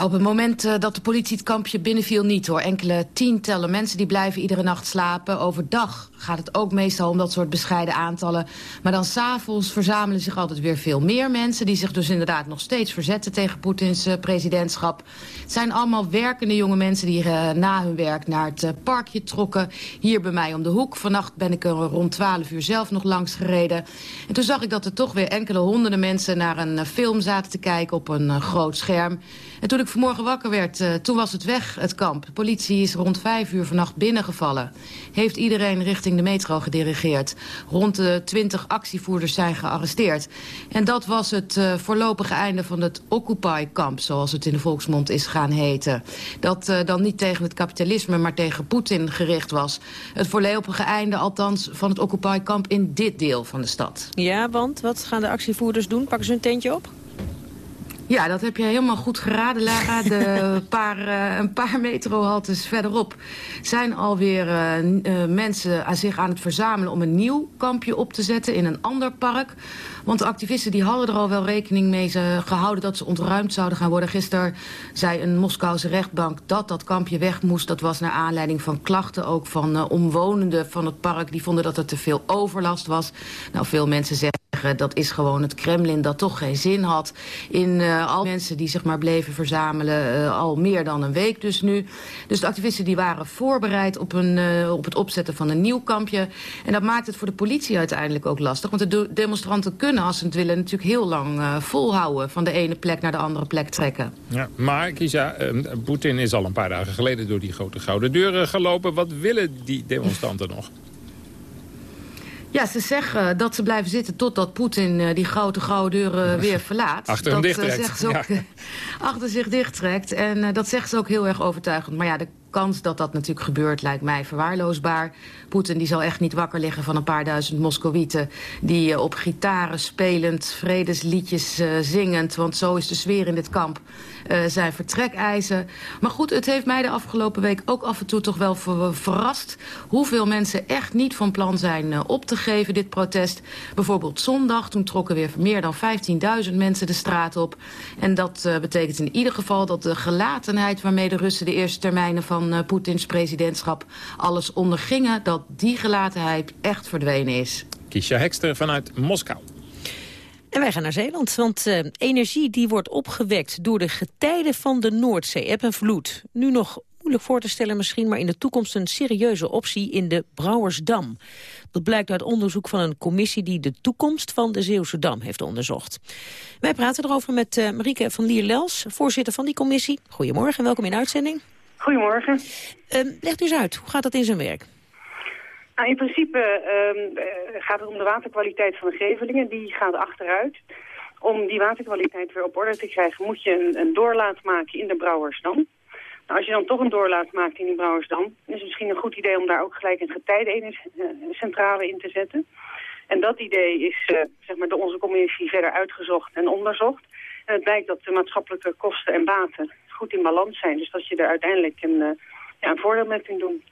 Op het moment uh, dat de politie het kampje binnenviel niet hoor. Enkele tientallen mensen die blijven iedere nacht slapen. Overdag gaat het ook meestal om dat soort bescheiden aantallen. Maar dan s'avonds verzamelen zich altijd weer veel meer mensen... die zich dus inderdaad nog steeds verzetten tegen Poetins uh, presidentschap. Het zijn allemaal werkende jonge mensen die uh, na hun werk naar het parkje trokken. Hier bij mij om de hoek. Vannacht ben ik er rond 12 uur zelf nog langs gereden. En toen zag ik dat er toch weer enkele honderden mensen... naar een film zaten te kijken op een groot scherm... En toen ik vanmorgen wakker werd, toen was het weg, het kamp. De politie is rond vijf uur vannacht binnengevallen. Heeft iedereen richting de metro gedirigeerd. Rond de 20 actievoerders zijn gearresteerd. En dat was het uh, voorlopige einde van het Occupy-kamp... zoals het in de volksmond is gaan heten. Dat uh, dan niet tegen het kapitalisme, maar tegen Poetin gericht was. Het voorlopige einde althans van het Occupy-kamp in dit deel van de stad. Ja, want wat gaan de actievoerders doen? Pakken ze een tentje op? Ja, dat heb je helemaal goed geraden, Lara. De paar, uh, een paar metrohaltes verderop zijn alweer uh, uh, mensen aan zich aan het verzamelen... om een nieuw kampje op te zetten in een ander park. Want de activisten die hadden er al wel rekening mee gehouden... dat ze ontruimd zouden gaan worden. Gisteren zei een Moskouse rechtbank dat dat kampje weg moest. Dat was naar aanleiding van klachten ook van omwonenden van het park. Die vonden dat er te veel overlast was. Nou, veel mensen zeggen dat is gewoon het Kremlin dat toch geen zin had... in uh, al mensen die zich maar bleven verzamelen, uh, al meer dan een week dus nu. Dus de activisten die waren voorbereid op, een, uh, op het opzetten van een nieuw kampje. En dat maakt het voor de politie uiteindelijk ook lastig. Want de demonstranten kunnen, als ze het willen, natuurlijk heel lang volhouden... van de ene plek naar de andere plek trekken. Ja, maar Kisa, Poetin is al een paar dagen geleden door die grote gouden deuren gelopen. Wat willen die demonstranten nog? Ja, ze zeggen dat ze blijven zitten totdat Poetin uh, die grote gouden deuren weer verlaat. Achter hem dicht trekt. Ze ook, ja. achter zich dicht trekt. En uh, dat zegt ze ook heel erg overtuigend. Maar ja, de kans dat dat natuurlijk gebeurt lijkt mij verwaarloosbaar. Poetin die zal echt niet wakker liggen van een paar duizend Moskowieten... die op gitaren spelend, vredesliedjes uh, zingend... want zo is de sfeer in dit kamp, zijn vertrekeisen. Maar goed, het heeft mij de afgelopen week ook af en toe toch wel ver verrast... hoeveel mensen echt niet van plan zijn op te geven, dit protest. Bijvoorbeeld zondag, toen trokken weer meer dan 15.000 mensen de straat op. En dat betekent in ieder geval dat de gelatenheid... waarmee de Russen de eerste termijnen van Poetins presidentschap alles ondergingen... dat die gelatenheid echt verdwenen is. Kisha Hekster vanuit Moskou. En wij gaan naar Zeeland, want uh, energie die wordt opgewekt door de getijden van de Noordzee, eb en vloed. Nu nog moeilijk voor te stellen misschien, maar in de toekomst een serieuze optie in de Brouwersdam. Dat blijkt uit onderzoek van een commissie die de toekomst van de Zeeuwse Dam heeft onderzocht. Wij praten erover met uh, Marieke van Lier-Lels, voorzitter van die commissie. Goedemorgen en welkom in uitzending. Goedemorgen. Uh, legt u eens uit, hoe gaat dat in zijn werk? Nou, in principe uh, gaat het om de waterkwaliteit van de gevelingen. Die gaat achteruit. Om die waterkwaliteit weer op orde te krijgen moet je een, een doorlaat maken in de Brouwersdam. Nou, als je dan toch een doorlaat maakt in die Brouwersdam... is het misschien een goed idee om daar ook gelijk een getijdencentrale in te zetten. En dat idee is uh, zeg maar door onze commissie verder uitgezocht en onderzocht. En het blijkt dat de maatschappelijke kosten en baten goed in balans zijn. Dus dat je er uiteindelijk een, uh, ja, een voordeel mee kunt doen.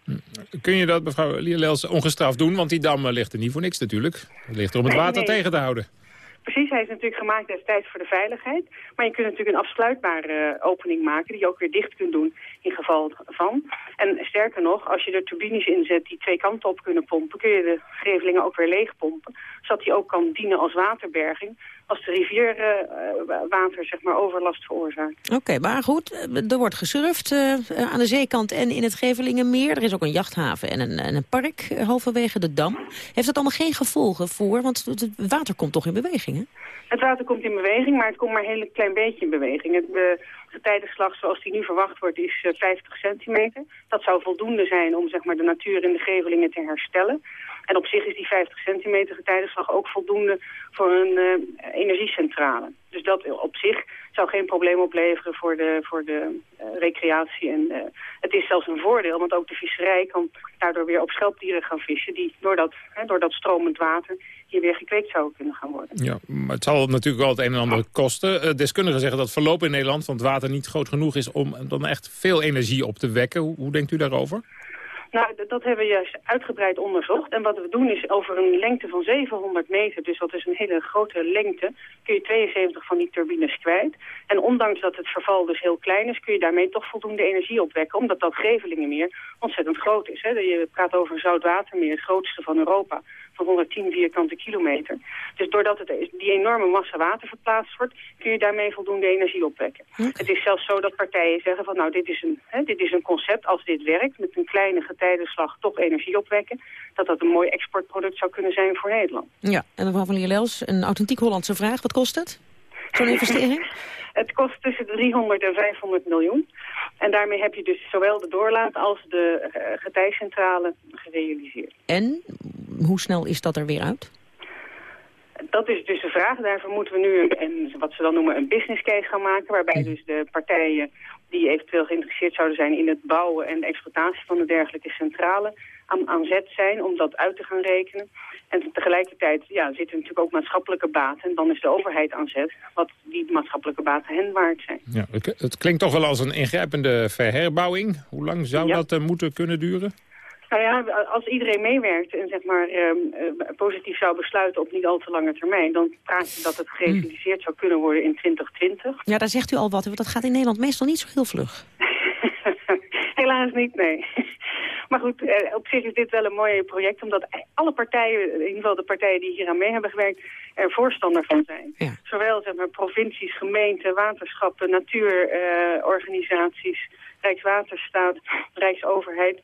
Kun je dat, mevrouw Lierlels, ongestraft doen? Want die dam ligt er niet voor niks natuurlijk. Het ligt er om het Nee, water nee. tegen te houden. Precies, hij is natuurlijk gemaakt destijds voor de veiligheid. Maar je kunt natuurlijk een afsluitbare eh, opening maken... die je ook weer dicht kunt doen in geval van. En sterker nog, als je er turbines in zet die twee kanten op kunnen pompen... kun je de gevelingen ook weer leeg pompen. Zodat die ook kan dienen als waterberging... als de rivierwater zeg maar, overlast veroorzaakt. Oké, maar goed, eh, er wordt gesurfd aan de zeekant en in het Gevelingenmeer. Er is ook een jachthaven en een, en een park halverwege de dam. Heeft dat allemaal geen gevolgen voor? Want het water komt toch in beweging, Het water komt in beweging, maar het komt maar een heel klein beetje in beweging. Het de getijdenslag zoals die nu verwacht wordt is uh, 50 centimeter. Dat zou voldoende zijn om zeg maar, de natuur in de gevelingen te herstellen. En op zich is die 50 centimeter getijdenslag ook voldoende voor een uh, energiecentrale. Dus dat op zich zou geen probleem opleveren voor de, voor de uh, recreatie. En uh, het is zelfs een voordeel, want ook de visserij kan daardoor weer op schelpdieren gaan vissen... die door dat, hè, door dat stromend water hier weer gekweekt zouden kunnen gaan worden. Ja, maar het zal natuurlijk wel het een en ander kosten. Deskundigen zeggen dat verloop in Nederland van het water niet groot genoeg is... om dan echt veel energie op te wekken. Hoe denkt u daarover? Nou, dat hebben we juist uitgebreid onderzocht. En wat we doen is over een lengte van 700 meter, dus dat is een hele grote lengte, kun je 72 van die turbines kwijt. En ondanks dat het verval dus heel klein is, kun je daarmee toch voldoende energie opwekken, omdat dat Gevelingenmeer ontzettend groot is. Hè. Je praat over zoutwatermeer, het grootste van Europa van 110 vierkante kilometer. Dus doordat het, die enorme massa water verplaatst wordt, kun je daarmee voldoende energie opwekken. Okay. Het is zelfs zo dat partijen zeggen van nou dit is, een, hè, dit is een concept, als dit werkt, met een kleine getijdenslag toch energie opwekken, dat dat een mooi exportproduct zou kunnen zijn voor Nederland. Ja, en mevrouw van Lierlels, een authentiek Hollandse vraag, wat kost het? zo'n investering? Het kost tussen 300 en 500 miljoen. En daarmee heb je dus zowel de doorlaat als de uh, getijcentrale gerealiseerd. En hoe snel is dat er weer uit? Dat is dus de vraag. Daarvoor moeten we nu een, wat ze dan noemen een business case gaan maken. Waarbij dus de partijen die eventueel geïnteresseerd zouden zijn in het bouwen en de exploitatie van de dergelijke centrale aan, aan zet zijn om dat uit te gaan rekenen. En tegelijkertijd ja, zitten natuurlijk ook maatschappelijke baten. En dan is de overheid aan zet wat die maatschappelijke baten hen waard zijn. Ja, het, klinkt toch wel als een ingrijpende verherbouwing. Hoe lang zou dat uh, moeten kunnen duren? Nou ja, als iedereen meewerkt en zeg maar uh, positief zou besluiten op niet al te lange termijn... dan praat je dat het gerealiseerd zou kunnen worden in 2020. Ja, daar zegt u al wat, want dat gaat in Nederland meestal niet zo heel vlug. Helaas niet, nee. Maar goed, eh, op zich is dit wel een mooi project... omdat alle partijen, in ieder geval de partijen die hier aan mee hebben gewerkt... er voorstander van zijn. Ja. Zowel zeg maar, provincies, gemeenten, waterschappen, natuurorganisaties... Rijkswaterstaat, Rijksoverheid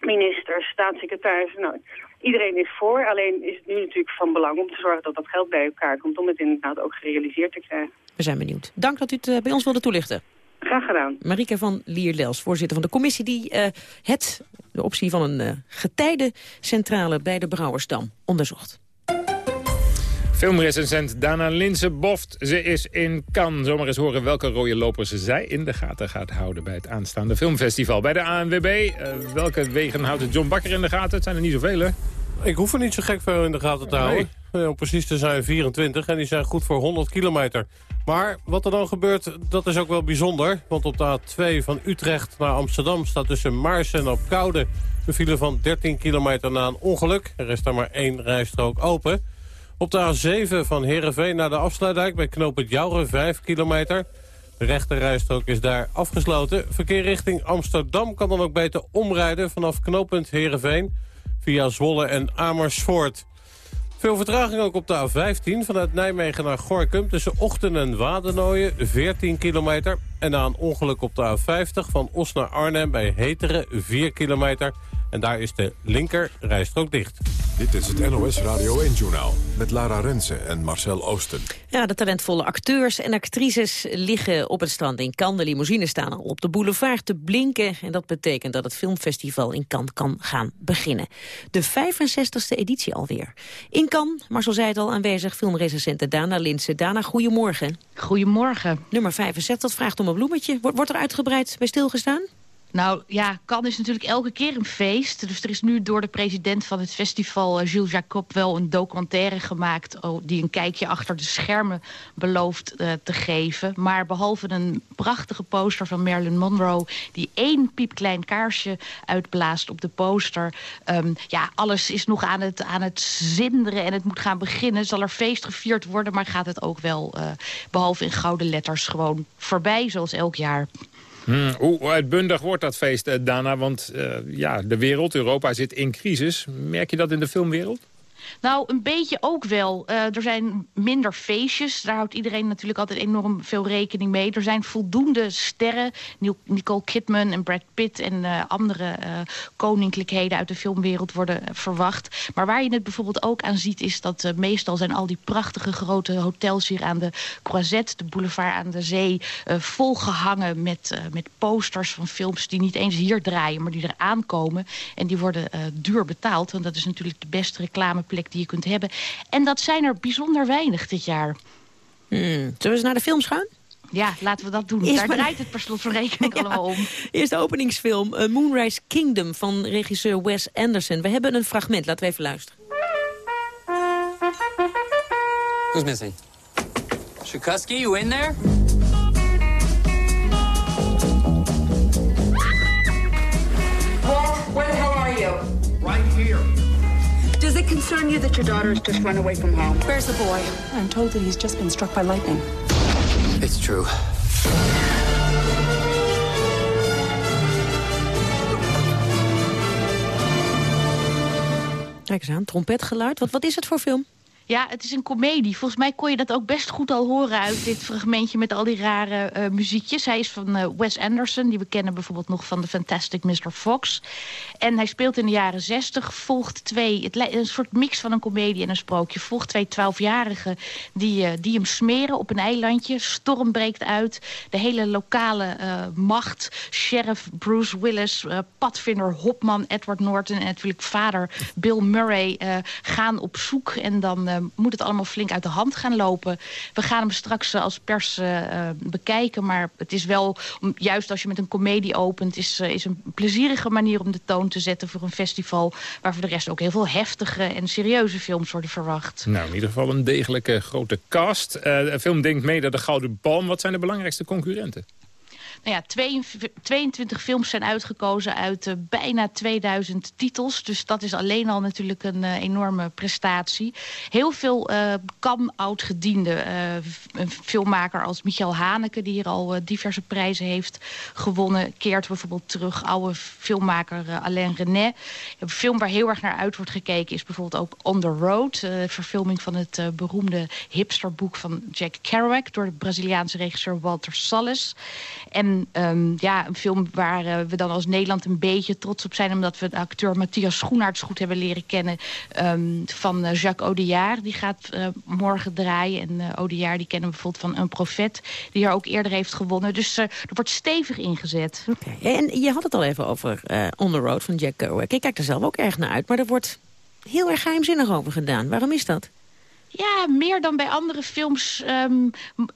ministers, staatssecretarissen. Nou, iedereen is voor, alleen is het nu natuurlijk van belang om te zorgen dat dat geld bij elkaar komt... om het inderdaad ook gerealiseerd te krijgen. We zijn benieuwd. Dank dat u het uh, bij ons wilde toelichten. Graag gedaan. Marike van Lier-Lels, voorzitter van de commissie... die uh, het, de optie van een uh, getijdencentrale bij de Brouwersdam onderzocht. Filmrecensent Dana Linse boft. Ze is in Cannes. Zomaar eens horen welke rode lopers zij in de gaten gaat houden... bij het aanstaande filmfestival. Bij de ANWB, uh, welke wegen houdt John Bakker in de gaten? Het zijn er niet zoveel, hè? Ik hoef er niet zo gek veel in de gaten te houden. Nee. Om precies te zijn 24 en die zijn goed voor 100 kilometer. Maar wat er dan gebeurt, dat is ook wel bijzonder. Want op de A2 van Utrecht naar Amsterdam staat tussen Maarsen en op Koude... een file van 13 kilometer na een ongeluk. Er is daar maar één rijstrook open... Op de A7 van Heerenveen naar de Afsluitdijk bij knooppunt Jouren 5 kilometer. De rechterrijstrook is daar afgesloten. Verkeer richting Amsterdam kan dan ook beter omrijden vanaf knooppunt Heerenveen via Zwolle en Amersfoort. Veel vertraging ook op de A15 vanuit Nijmegen naar Gorkum... tussen Ochten en Wadenooien, 14 kilometer. En na een ongeluk op de A50 van Os naar Arnhem bij Heteren, 4 kilometer... En daar is de linker rijstrook dicht. Dit is het NOS Radio 1-journaal met Lara Rensen en Marcel Oosten. Ja, de talentvolle acteurs en actrices liggen op het strand in Cannes. De limousines staan al op de boulevard te blinken. En dat betekent dat het filmfestival in Cannes kan gaan beginnen. De 65e editie alweer. In Cannes, Marcel zei het al, aanwezig filmrecensente Dana Linse. Dana, goedemorgen. Goedemorgen. Nummer 65 vraagt om een bloemetje. Wordt er uitgebreid bij stilgestaan? Nou ja, Cannes is natuurlijk elke keer een feest. Dus er is nu door de president van het festival, uh, Jules Jacob... wel een documentaire gemaakt oh, die een kijkje achter de schermen belooft uh, te geven. Maar behalve een prachtige poster van Marilyn Monroe... die één piepklein kaarsje uitblaast op de poster... Um, ja, alles is nog aan het, aan het zinderen en het moet gaan beginnen. Zal er feest gevierd worden, maar gaat het ook wel... Uh, behalve in gouden letters gewoon voorbij, zoals elk jaar... Hmm, hoe uitbundig wordt dat feest, uh, Dana? Want uh, ja, de wereld, Europa, zit in crisis. Merk je dat in de filmwereld? Nou, een beetje ook wel. Uh, er zijn minder feestjes. Daar houdt iedereen natuurlijk altijd enorm veel rekening mee. Er zijn voldoende sterren. Nicole Kidman en Brad Pitt en uh, andere uh, koninklijkheden uit de filmwereld worden verwacht. Maar waar je het bijvoorbeeld ook aan ziet is dat meestal zijn al die prachtige grote hotels hier aan de Croisette, de boulevard aan de zee, volgehangen met, met posters van films die niet eens hier draaien, maar die er aankomen. En die worden duur betaald, want dat is natuurlijk de beste reclameplek die je kunt hebben. En dat zijn er bijzonder weinig dit jaar. Hmm. Zullen we eens naar de films gaan? Ja, laten we dat doen. Eerst Daar maar... draait het per slot van rekening ja. allemaal om. Eerst de openingsfilm uh, Moonrise Kingdom van regisseur Wes Anderson. We hebben een fragment, laten we even luisteren. Who's missing? Shukusky, you in there? It concern you that your daughter's just run away from home? Where's the boy? I'm told that he's just been struck by lightning. It's true. Kijk eens aan, trompetgeluid. Wat, wat is het voor film? Ja, het is een komedie. Volgens mij kon je dat ook best goed al horen uit dit fragmentje met al die rare uh, muziekjes. Hij is van uh, Wes Anderson, die we kennen bijvoorbeeld nog van The Fantastic Mr. Fox. En hij speelt in de jaren zestig, volgt twee, een soort mix van een komedie en een sprookje. Volgt twee twaalfjarigen die, uh, die hem smeren op een eilandje. Storm breekt uit. De hele lokale macht, sheriff Bruce Willis, padvinder Hopman, Edward Norton en natuurlijk vader Bill Murray gaan op zoek. En dan moet het allemaal flink uit de hand gaan lopen. We gaan hem straks uh, als pers uh, bekijken. Maar het is wel, juist als je met een komedie opent... Is, is een plezierige manier om de toon te zetten voor een festival... waar voor de rest ook heel veel heftige en serieuze films worden verwacht. Nou, in ieder geval een degelijke grote cast. de film denkt mee dat de Gouden Palm. Wat zijn de belangrijkste concurrenten? Nou ja, 22 films zijn uitgekozen uit uh, bijna 2000 titels. Dus dat is alleen al natuurlijk een uh, enorme prestatie. Heel veel kam oud-gediende. een filmmaker als Michael Haneke, die hier al diverse prijzen heeft gewonnen... keert bijvoorbeeld terug. Oude filmmaker Alain René. Een film waar heel erg naar uit wordt gekeken is bijvoorbeeld ook On the Road. verfilming van het beroemde hipsterboek van Jack Kerouac... door de Braziliaanse regisseur Walter Salles. En um, ja, een film waar uh, we dan als Nederland een beetje trots op zijn... omdat we de acteur Matthias Schoenaerts goed hebben leren kennen... Um, van uh, Jacques Audiard. Die gaat uh, morgen draaien. En uh, Audiard die kennen we bijvoorbeeld van Een Profet... die er ook eerder heeft gewonnen. Dus er wordt stevig ingezet. En je had het al even over On the Road van Jack Kerouac. Ik kijk er zelf ook erg naar uit. Maar er wordt heel erg geheimzinnig over gedaan. Waarom is dat? Ja, meer dan bij andere films um,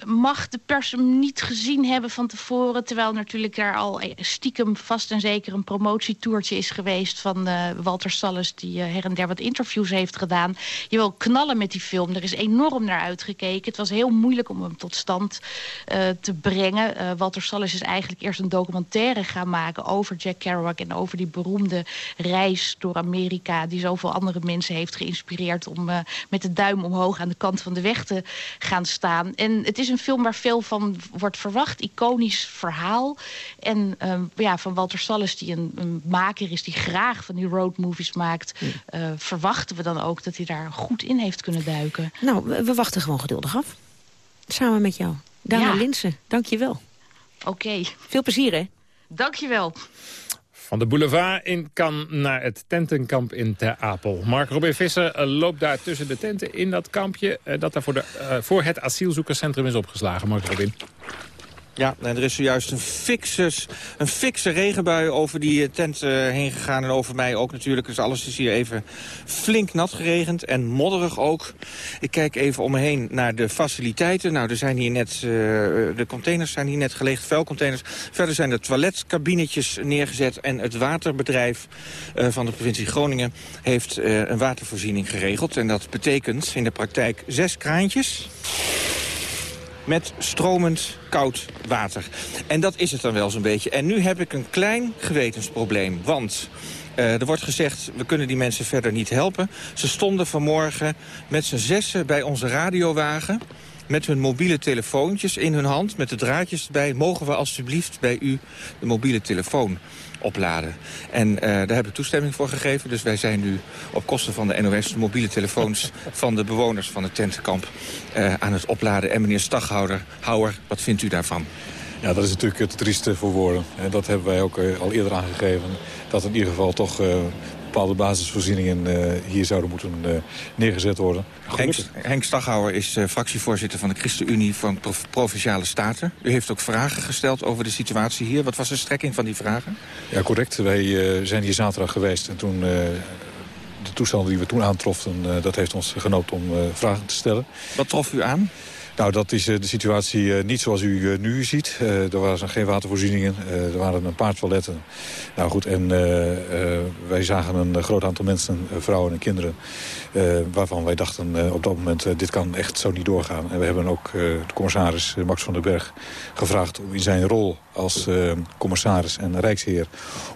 mag de pers hem niet gezien hebben van tevoren. Terwijl natuurlijk daar al eh, stiekem vast en zeker een promotietoertje is geweest... van uh, Walter Salles, die uh, her en der wat interviews heeft gedaan. Je wil knallen met die film. Er is enorm naar uitgekeken. Het was heel moeilijk om hem tot stand uh, te brengen. Walter Salles is eigenlijk eerst een documentaire gaan maken... over Jack Kerouac en over die beroemde reis door Amerika... die zoveel andere mensen heeft geïnspireerd om met de duim omhoog aan de kant van de weg te gaan staan. En het is een film waar veel van wordt verwacht. Iconisch verhaal. En um, ja, van Walter Salles, die een, een, maker is die graag van die roadmovies maakt... Ja. Uh, verwachten we dan ook dat hij daar goed in heeft kunnen duiken. Nou, we, we wachten gewoon geduldig af. Samen met jou. Dana ja. Linsen, dank je wel. Oké. Okay. Veel plezier, hè? Dank je wel. Van de boulevard in Cannes naar het tentenkamp in Ter Apel. Mark Robin Visser uh, loopt daar tussen de tenten in dat kampje... Uh, dat daar voor, de, uh, voor het asielzoekerscentrum is opgeslagen. Mark Robin. Ja, en er is zojuist een fikse, een fikse regenbui over die tent uh, heen gegaan. En over mij ook natuurlijk. Dus alles is hier even flink nat geregend en modderig ook. Ik kijk even om me heen naar de faciliteiten. Nou, er zijn hier net, uh, de containers zijn hier net gelegd, vuilcontainers. Verder zijn er toiletkabinetjes neergezet. En het waterbedrijf van de provincie Groningen heeft een watervoorziening geregeld. En dat betekent in de praktijk zes kraantjes met stromend koud water. En dat is het dan wel zo'n beetje. En nu heb ik een klein gewetensprobleem, want... Uh, er wordt gezegd, we kunnen die mensen verder niet helpen. Ze stonden vanmorgen met z'n zessen bij onze radiowagen met hun mobiele telefoontjes in hun hand, met de draadjes erbij... mogen we alstublieft bij u de mobiele telefoon opladen. En uh, daar hebben we toestemming voor gegeven. Dus wij zijn nu op kosten van de NOS de mobiele telefoons van de bewoners van het tentenkamp uh, aan het opladen. En meneer Staghouder, Houwer, wat vindt u daarvan? Ja, dat is natuurlijk het trieste voor woorden. En dat hebben wij ook uh, al eerder aangegeven. Dat in ieder geval toch bepaalde basisvoorzieningen uh, hier zouden moeten uh, neergezet worden. Henk, Henk Staghouwer is uh, fractievoorzitter van de ChristenUnie van Provinciale Staten. U heeft ook vragen gesteld over de situatie hier. Wat was de strekking van die vragen? Ja, correct. Wij zijn hier zaterdag geweest en toen... de toestanden die we toen aantroffen, dat heeft ons genoopt om vragen te stellen. Wat trof u aan? Nou, dat is uh, de situatie uh, niet zoals u uh, nu ziet. er waren geen watervoorzieningen, er waren een paar toiletten. Nou goed, en wij zagen een groot aantal mensen, vrouwen en kinderen... waarvan wij dachten op dat moment, dit kan echt zo niet doorgaan. En we hebben ook de commissaris Max van den Berg gevraagd... om in zijn rol als commissaris en rijksheer...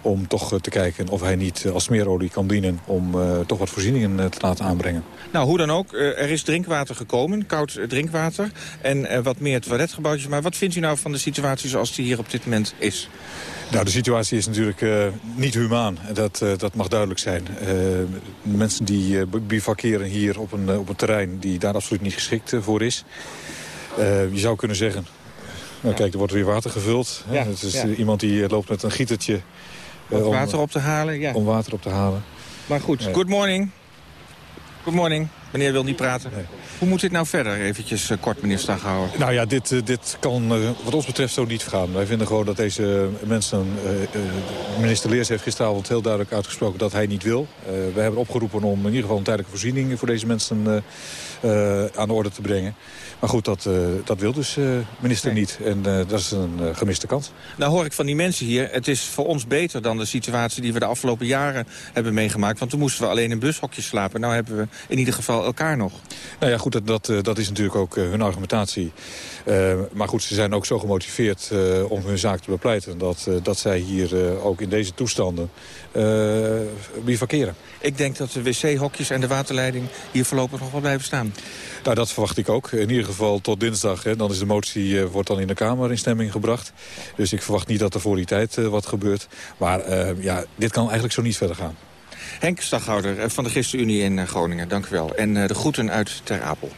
om toch te kijken of hij niet als smeerolie kan dienen... om toch wat voorzieningen te laten aanbrengen. Nou, hoe dan ook, er is drinkwater gekomen, koud drinkwater. En wat meer toiletgebouwtjes. Maar wat vindt u nou van de situatie zoals die hier op dit moment is? Nou, de situatie is natuurlijk uh, niet humaan. Dat, uh, dat mag duidelijk zijn. Uh, mensen die bivakeren hier op een, op een terrein die daar absoluut niet geschikt voor is. je zou kunnen zeggen... Nou, kijk, er wordt weer water gevuld. Ja, het is ja. iemand die loopt met een gietertje... om water op te halen, ja. Om water op te halen. Maar goed, good morning. Good morning. Meneer wil niet praten. Hoe moet dit nou verder? Eventjes uh, kort, meneer Staghouden. Nou ja, dit, uh, dit kan uh, wat ons betreft zo niet gaan. Wij vinden gewoon dat deze mensen... minister Leers heeft gisteravond heel duidelijk uitgesproken dat hij niet wil. we hebben opgeroepen om in ieder geval een tijdelijke voorziening... voor deze mensen aan de orde te brengen. Maar goed, dat, dat wil dus minister nee. niet. En dat is een gemiste kans. Nou hoor ik van die mensen hier... het is voor ons beter dan de situatie die we de afgelopen jaren hebben meegemaakt. Want toen moesten we alleen in bushokjes slapen. Nou hebben we in ieder geval elkaar nog. Nou ja, goed, dat, dat, eh, dat is natuurlijk ook hun argumentatie. Uh, maar goed, ze zijn ook zo gemotiveerd uh, om hun zaak te bepleiten... dat, dat zij hier ook in deze toestanden bivakeren. Ik denk dat de wc-hokjes en de waterleiding hier voorlopig nog wel blijven staan. Nou, dat verwacht ik ook. In ieder geval tot dinsdag. Hè, dan is de motie wordt dan in de Kamer in stemming gebracht. Dus ik verwacht niet dat er voor die tijd wat gebeurt. Maar ja, dit kan eigenlijk zo niet verder gaan. Henk Staghouder eh, van de ChristenUnie in eh, Groningen, dank u wel. En eh, de groeten uit Ter Apel.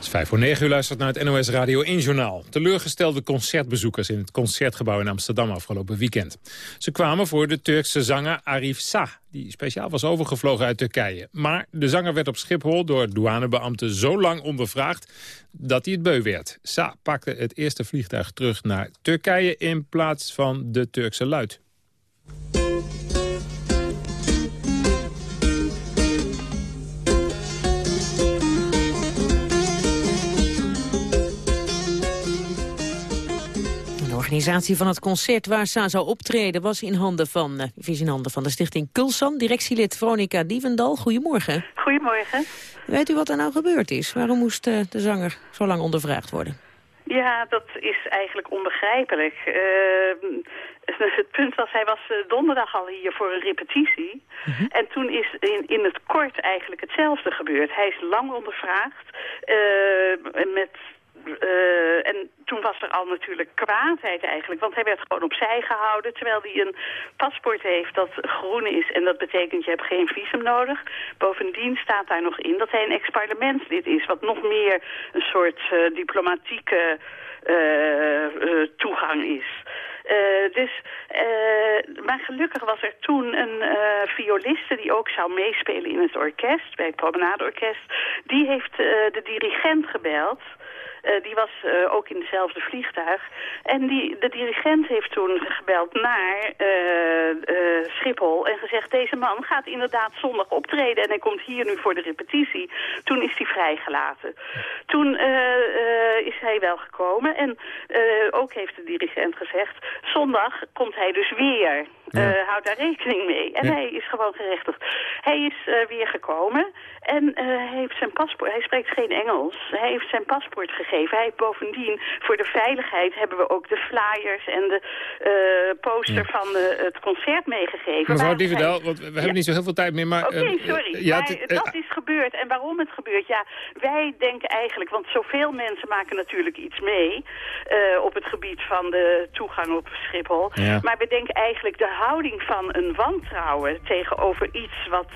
Het is voor negen. U luistert naar het NOS Radio 1 Journaal. Teleurgestelde concertbezoekers in het Concertgebouw in Amsterdam afgelopen weekend. Ze kwamen voor de Turkse zanger Arif Sa, die speciaal was overgevlogen uit Turkije. Maar de zanger werd op Schiphol door douanebeambten zo lang ondervraagd dat hij het beu werd. Sa pakte het eerste vliegtuig terug naar Turkije in plaats van de Turkse luid. Organisatie van het concert waar Sa zou optreden was in handen van, uh, in handen van de stichting Kulsan. Directielid Veronica Dievendal, goedemorgen. Goedemorgen. Weet u wat er nou gebeurd is? Waarom moest uh, de zanger zo lang ondervraagd worden? Ja, dat is eigenlijk onbegrijpelijk. Uh, het punt was, hij was donderdag al hier voor een repetitie. -hmm. En toen is in, in het kort eigenlijk hetzelfde gebeurd. Hij is lang ondervraagd met uh, en toen was er al natuurlijk kwaadheid eigenlijk, want hij werd gewoon opzij gehouden, terwijl hij een paspoort heeft dat groen is en dat betekent je hebt geen visum nodig. Bovendien staat daar nog in dat hij een ex-parlementslid is, wat nog meer een soort uh, diplomatieke uh, toegang is. Dus, maar gelukkig was er toen een violiste die ook zou meespelen in het orkest, bij het promenadeorkest. Die heeft de dirigent gebeld. Uh, die was uh, ook in hetzelfde vliegtuig. En die, de dirigent heeft toen gebeld naar uh, Schiphol en gezegd... deze man gaat inderdaad zondag optreden en hij komt hier nu voor de repetitie. Toen is hij vrijgelaten. Toen is hij wel gekomen en ook heeft de dirigent gezegd... zondag komt hij dus weer. Ja. houd daar rekening mee. En ja. hij is gewoon gerechtigd. Hij is weer gekomen en heeft zijn paspoort... Hij spreekt geen Engels. Hij heeft zijn paspoort gegeven. Hij heeft bovendien, voor de veiligheid hebben we ook de flyers en de uh, poster ja. van uh, het concert meegegeven. Mevrouw Dievendal, want we hebben niet zo heel veel tijd meer. Maar, Oké, okay, sorry. ja, maar dat is gebeurd. En waarom het gebeurt? Ja, wij denken eigenlijk, want zoveel mensen maken natuurlijk iets mee uh, op het gebied van de toegang op Schiphol. Maar we denken eigenlijk de houding van een wantrouwen tegenover iets wat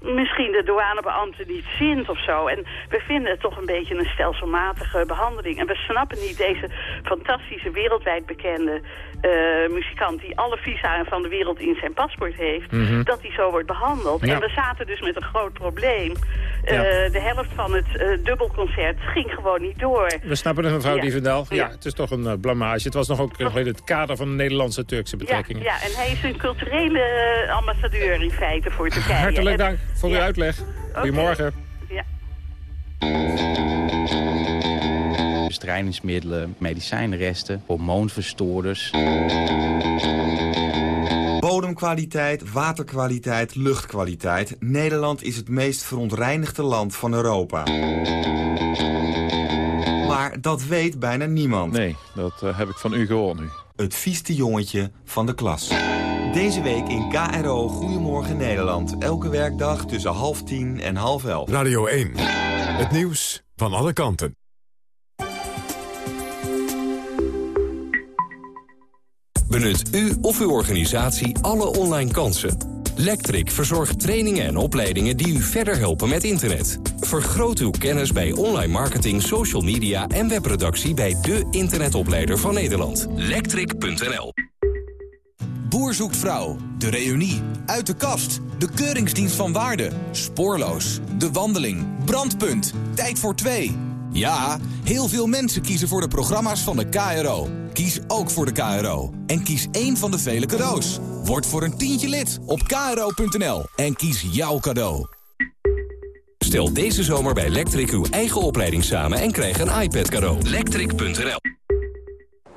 misschien de douanebeambte niet vindt of zo. En we vinden het toch een beetje een stelselmatige behandeling. En we snappen niet deze fantastische wereldwijd bekende uh, muzikant... die alle visa van de wereld in zijn paspoort heeft... Mm -hmm. dat hij zo wordt behandeld. Ja. En we zaten dus met een groot probleem. Uh, ja. De helft van het uh, dubbelconcert ging gewoon niet door. We snappen het, mevrouw ja. Dievendal. Ja. het is toch een blamage. Het was nog ook in het kader van de Nederlandse-Turkse betrekkingen. Ja, en hij is een culturele ambassadeur in feite voor Turkije. Hartelijk dank voor uw uitleg. Goedemorgen. Ja. Bestrijdingsmiddelen, medicijnresten, hormoonverstoorders. Bodemkwaliteit, waterkwaliteit, luchtkwaliteit. Nederland is het meest verontreinigde land van Europa. Maar dat weet bijna niemand. Nee, dat uh, heb ik van u gehoord nu. Het vieste jongetje van de klas. Deze week in KRO Goedemorgen Nederland. Elke werkdag tussen half tien en half elf. Radio 1. Het nieuws van alle kanten. Benut u of uw organisatie alle online kansen. Lectric verzorgt trainingen en opleidingen die u verder helpen met internet. Vergroot uw kennis bij online marketing, social media en webproductie bij de internetopleider van Nederland. Lectric.nl Boer zoekt vrouw, de reunie, uit de kast, de keuringsdienst van waarde, spoorloos, de wandeling, brandpunt, tijd voor twee. Ja, heel veel mensen kiezen voor de programma's van de KRO. Kies ook voor de KRO. En kies één van de vele cadeaus. Word voor een tientje lid op kro.nl en kies jouw cadeau. Stel deze zomer bij Lectric uw eigen opleiding samen en krijg een iPad cadeau.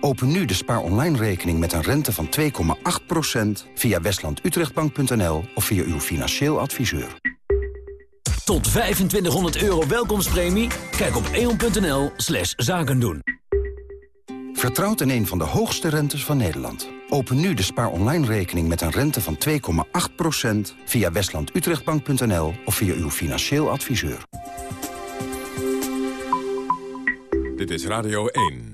Open nu de spaar online rekening met een rente van 2,8% via westlandutrechtbank.nl of via uw financieel adviseur. Tot 2500 euro welkomstpremie? Kijk op eon.nl slash zaken doen. Vertrouwt in een van de hoogste rentes van Nederland. Open nu de spaar online rekening met een rente van 2,8% via westlandutrechtbank.nl of via uw financieel adviseur. Dit is Radio 1.